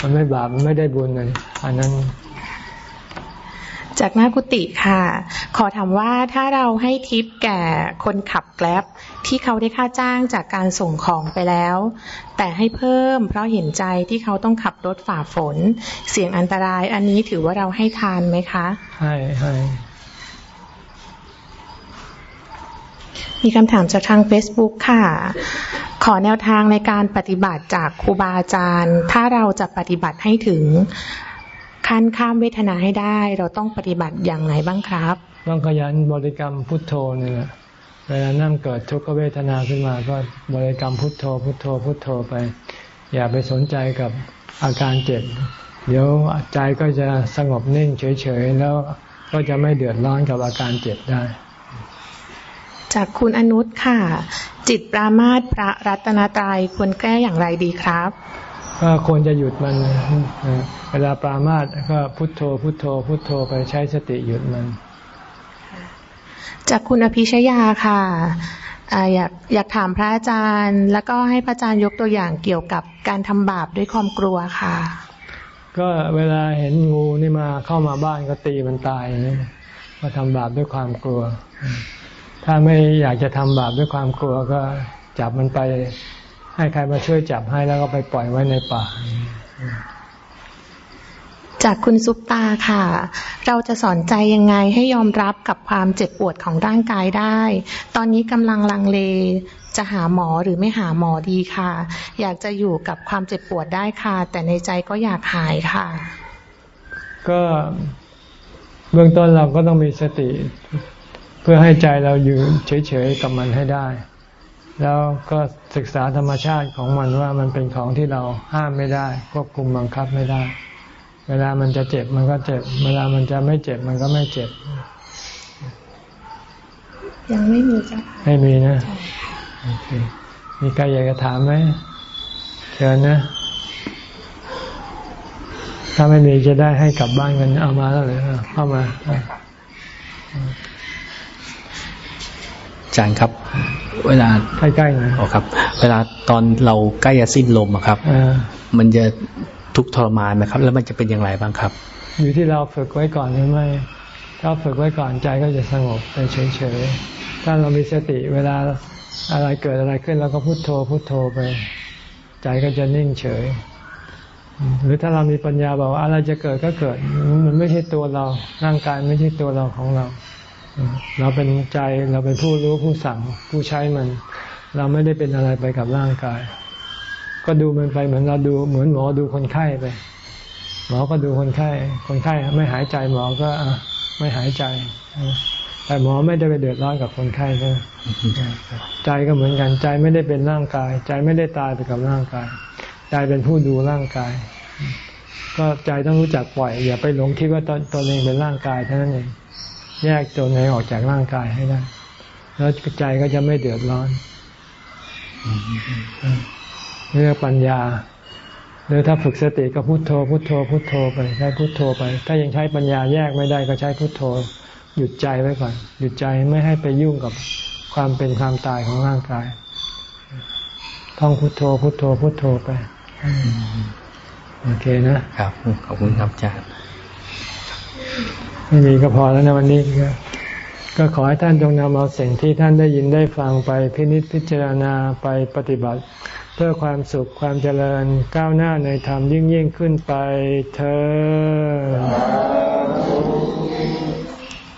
มันไม่บาปมันไม่ได้บุญเลยอันนั้น จากหน้ากุฏิค่ะ ขอถามว่าถ้าเราให้ทิปแก่คนขับแกล็บที่เขาได้ค่าจ้างจากการส่งของไปแล้ว แต่ให้เพิ่มเพราะเห็นใจที่เขาต้องขับรถฝ่าฝน เสี่ยงอันตราย อันนี้ถือว่าเราให้ทานไหมคะให้ให้มีคำถามจากทาง Facebook ค่ะ ขอแนวทางในการปฏิบัติจากครูบาอาจารย์ ถ้าเราจะปฏิบัติให้ถึง ขั้นข้ามเวทนาให้ได้ เราต้องปฏิบัติอย่างไรบ้างครับ ต้องขยันบริกรรมพุทโธนี่แหละเวลานั่งเกิดทุกขเวทนาขึ้นมาก็บริกรรมพุทโธ พุทโธ พุทโธไป อย่าไปสนใจกับอาการเจ็บเดี๋ยวใจก็จะสงบนิ่งเฉยๆ แล้วก็จะไม่เดือดร้อนกับอาการเจ็บได้ จากคุณอนุชค่ะ จิตปรามาตพระรัตนตรัยควรแก้อย่างไรดีครับ ก็ควรจะหยุดมัน เวลาปรามาสก็พุทโธ พุทโธ พุทโธไปใช้สติหยุดมัน จากคุณอภิชยาค่ะอยากอยากถามพระอาจารย์ แล้วก็ให้พระอาจารย์ยกตัวอย่างเกี่ยวกับการทำบาปด้วยความกลัวค่ะ ก็เวลาเห็นงูนี่มาเข้ามาบ้านก็ตีมันตายนี่ก็ทำบาปด้วยความกลัว ถ้าไม่อยากจะทำบาปด้วยความกลัวก็จับมันไป ให้ใครมาช่วยจับให้แล้วก็ไปปล่อยไว้ในป่า จากคุณซุปตาค่ะ เราจะสอนใจยังไงให้ยอมรับกับความเจ็บปวดของร่างกายได้ ตอนนี้กำลังลังเลจะหาหมอหรือไม่หาหมอดีค่ะ อยากจะอยู่กับความเจ็บปวดได้ค่ะ แต่ในใจก็อยากหายค่ะ ก็เบื้องต้นเราก็ต้องมีสติ เพื่อให้ใจเราอยู่เฉยๆกับมันให้ได้ แล้วก็ศึกษาธรรมชาติของมันว่ามันเป็นของที่เราห้ามไม่ได้ ควบคุมบังคับไม่ได้ เวลามันจะเจ็บมันก็เจ็บ เวลามันจะไม่เจ็บมันก็ไม่เจ็บ ยังไม่มีจ้ะไม่มีนะโอเคมีใครอยากจะถามไหมเชิญนะ ถ้าไม่มีจะได้ให้กลับบ้านกันเอามาแล้วเลยเข้ามาอาจารย์ครับ เวลาใกล้ๆนะอ๋อครับ เวลาตอนเราใกล้จะสิ้นลมอะครับมันจะทุกทรมานไหมครับ แล้วมันจะเป็นอย่างไรบ้างครับ อยู่ที่เราฝึกไว้ก่อนหรือไม่ ถ้าฝึกไว้ก่อนใจก็จะสงบไปเฉยๆถ้าเรามีสติเวลาอะไรเกิดอะไรขึ้นเราก็พุโทโธพุโทโธไป ใจก็จะนิ่งเฉย หรือถ้าเรามีปัญญาบอกว่าอะไรจะเกิดก็เกิด มันไม่ใช่ตัวเราร่างกายไม่ใช่ตัวเราของเรา เราเป็นใจเราเป็นผู้รู้ผู้สั่งผู้ใช้มัน เราไม่ได้เป็นอะไรไปกับร่างกาย ก็ดูมันไปเหมือนเราดูเหมือนหมอดูคนไข้ไป หมอก็ดูคนไข้ คนไข้ไม่หายใจหมอก็ไม่หายใจ แต่หมอไม่ได้ไปเดือดร้อนกับคนไข้ใช่ไหมใจก็เหมือนกันใจไม่ได้เป็นร่างกาย ใจไม่ได้ตายไปกับร่างกาย ใจเป็นผู้ดูร่างกาย ก็ใจต้องรู้จักปล่อย อย่าไปหลงคิดว่าตนตนเองเป็นร่างกายเท่านั้นเอง แยกตัวไหนออกจากร่างกายให้ได้ แล้วใจก็จะไม่เดือดร้อนเรื่องปัญญาหรือถ้าฝึกสติก็พุโทโธ พุโทโธ พุโทโธไปใช้พุโทโธไป ถ้ายังใช้ปัญญาแยกไม่ได้ก็ใช้พุโทโธ หยุดใจไว้ก่อน หยุดใจไม่ให้ไปยุ่งกับความเป็นความตายของร่างกาย ท่องพุโทโธ พุโทโธ พุโทโธไปโอเคนะครับ ขอบคุณครับอาจารย์ ไม่มีก็พอแล้วนะวันนี้ก็ขอให้ท่านจงนำเอาสิ่งที่ท่านได้ยินได้ฟังไปพินิจพิจารณาไปปฏิบัติ เพื่อความสุขความเจริญก้าวหน้าในธรรมยิ่งยิ่งขึ้นไปเธอ